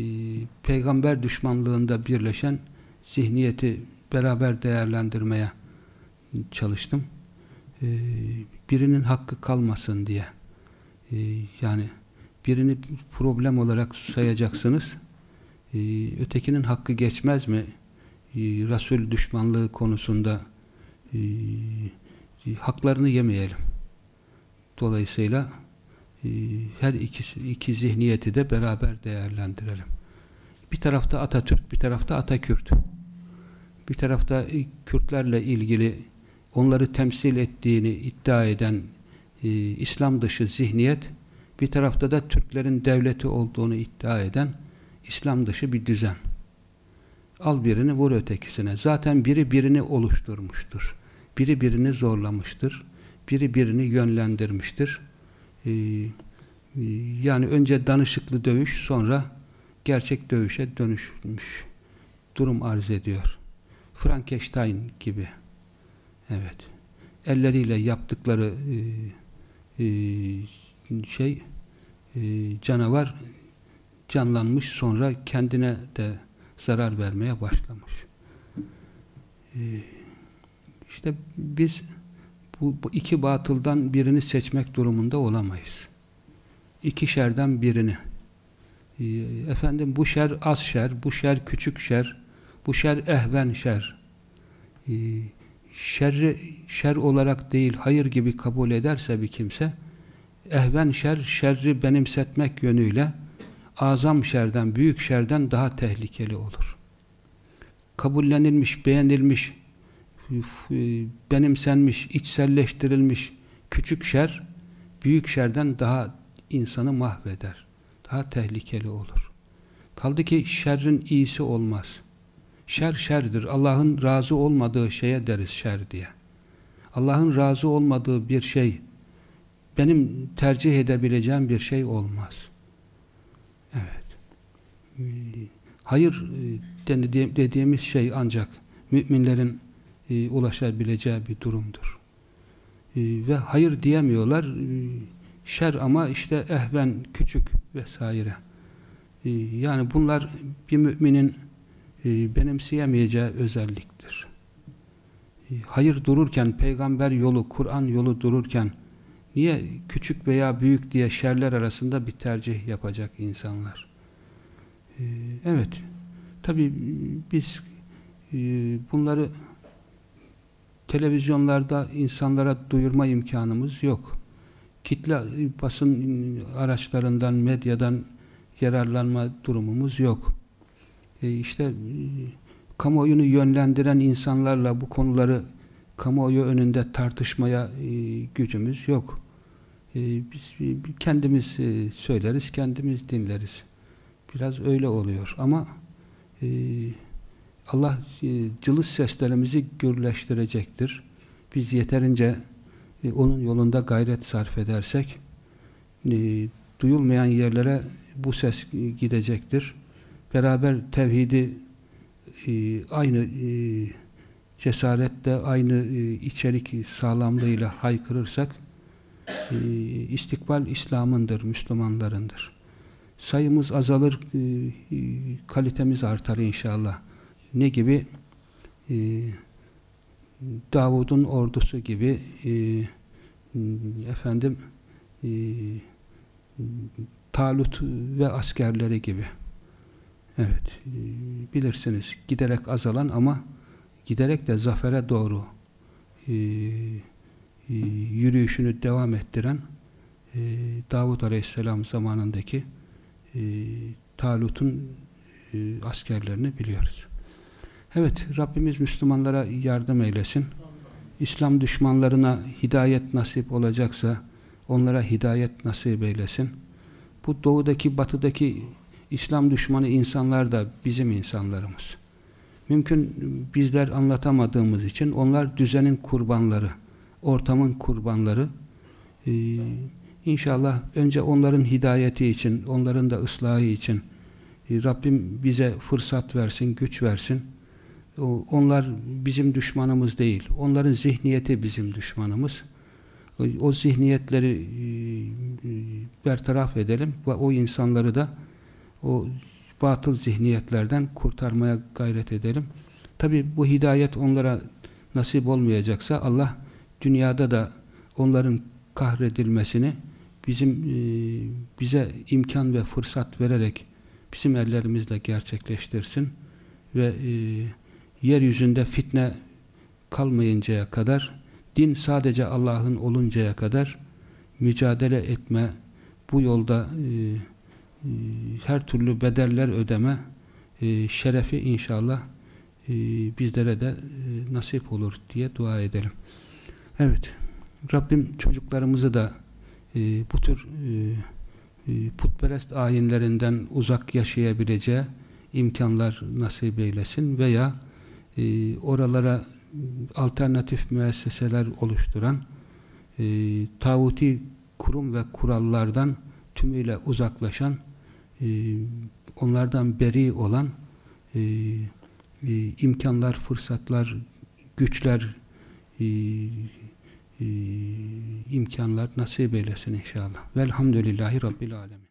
peygamber düşmanlığında birleşen zihniyeti beraber değerlendirmeye çalıştım. Birinin hakkı kalmasın diye. yani birini problem olarak sayacaksınız. ötekinin hakkı geçmez mi? Resul düşmanlığı konusunda haklarını yemeyelim. Dolayısıyla e, her ikisi, iki zihniyeti de beraber değerlendirelim. Bir tarafta Atatürk, bir tarafta Atakürt. Bir tarafta e, Kürtlerle ilgili onları temsil ettiğini iddia eden e, İslam dışı zihniyet, Bir tarafta da Türklerin devleti olduğunu iddia eden İslam dışı bir düzen. Al birini vur ötekisine. Zaten biri birini oluşturmuştur. Biri birini zorlamıştır. Biri birini yönlendirmiştir. Ee, yani önce danışıklı dövüş sonra gerçek dövüşe dönüşmüş durum arz ediyor. Frankenstein gibi. Evet. Elleriyle yaptıkları e, e, şey e, canavar canlanmış sonra kendine de zarar vermeye başlamış. E, işte biz bu, bu iki batıldan birini seçmek durumunda olamayız. İki şerden birini. E, efendim bu şer az şer, bu şer küçük şer, bu şer ehven şer. E, şerri şer olarak değil hayır gibi kabul ederse bir kimse ehven şer, şerri benimsetmek yönüyle azam şerden, büyük şerden daha tehlikeli olur. Kabullenilmiş, beğenilmiş, benimsenmiş, içselleştirilmiş küçük şer, büyük şerden daha insanı mahveder. Daha tehlikeli olur. Kaldı ki şerrin iyisi olmaz. Şer şerdir. Allah'ın razı olmadığı şeye deriz şer diye. Allah'ın razı olmadığı bir şey benim tercih edebileceğim bir şey olmaz. Evet. Hayır e, dediğimiz şey ancak müminlerin e, ulaşabileceği bir durumdur. E, ve hayır diyemiyorlar. Şer ama işte ehven, küçük vesaire. Yani bunlar bir müminin benimseyemeyeceği özelliktir. Hayır dururken, peygamber yolu, Kur'an yolu dururken Niye küçük veya büyük diye şerler arasında bir tercih yapacak insanlar? Ee, evet. Tabi biz e, bunları televizyonlarda insanlara duyurma imkanımız yok. Kitle basın araçlarından, medyadan yararlanma durumumuz yok. E işte e, kamuoyunu yönlendiren insanlarla bu konuları kamuoyu önünde tartışmaya e, gücümüz yok. Biz kendimiz söyleriz, kendimiz dinleriz. Biraz öyle oluyor ama Allah cılız seslerimizi gürleştirecektir. Biz yeterince onun yolunda gayret sarf edersek duyulmayan yerlere bu ses gidecektir. Beraber tevhidi e, aynı e, cesaretle aynı e, içerik sağlamlığıyla haykırırsak e, istikbal İslam'ındır, Müslümanlarındır. Sayımız azalır, e, kalitemiz artar inşallah. Ne gibi? Davud'un ordusu gibi efendim Talut ve askerleri gibi. Evet, bilirsiniz giderek azalan ama giderek de zafere doğru e, e, yürüyüşünü devam ettiren e, Davud Aleyhisselam zamanındaki e, Talut'un e, askerlerini biliyoruz. Evet, Rabbimiz Müslümanlara yardım eylesin. İslam düşmanlarına hidayet nasip olacaksa onlara hidayet nasip eylesin. Bu doğudaki, batıdaki İslam düşmanı insanlar da bizim insanlarımız. Mümkün bizler anlatamadığımız için onlar düzenin kurbanları, ortamın kurbanları. Ee, inşallah önce onların hidayeti için, onların da ıslahı için e, Rabbim bize fırsat versin, güç versin. Onlar bizim düşmanımız değil. Onların zihniyeti bizim düşmanımız. O, zihniyetleri e, bertaraf edelim ve o insanları da o batıl zihniyetlerden kurtarmaya gayret edelim. Tabi bu hidayet onlara nasip olmayacaksa Allah dünyada da onların kahredilmesini bizim e, bize imkan ve fırsat vererek bizim ellerimizle gerçekleştirsin ve e, yeryüzünde fitne kalmayıncaya kadar din sadece Allah'ın oluncaya kadar mücadele etme bu yolda e, her türlü bedeller ödeme e, şerefi inşallah e, bizlere de nasip olur diye dua edelim. Evet. Rabbim çocuklarımızı da bu tür putperest ayinlerinden uzak yaşayabileceği imkanlar nasip eylesin veya oralara alternatif müesseseler oluşturan e, tağuti kurum ve kurallardan tümüyle uzaklaşan e, onlardan beri olan e, e, imkanlar, fırsatlar, güçler e, e, imkanlar nasip eylesin inşallah. Velhamdülillahi Rabbil Alemin.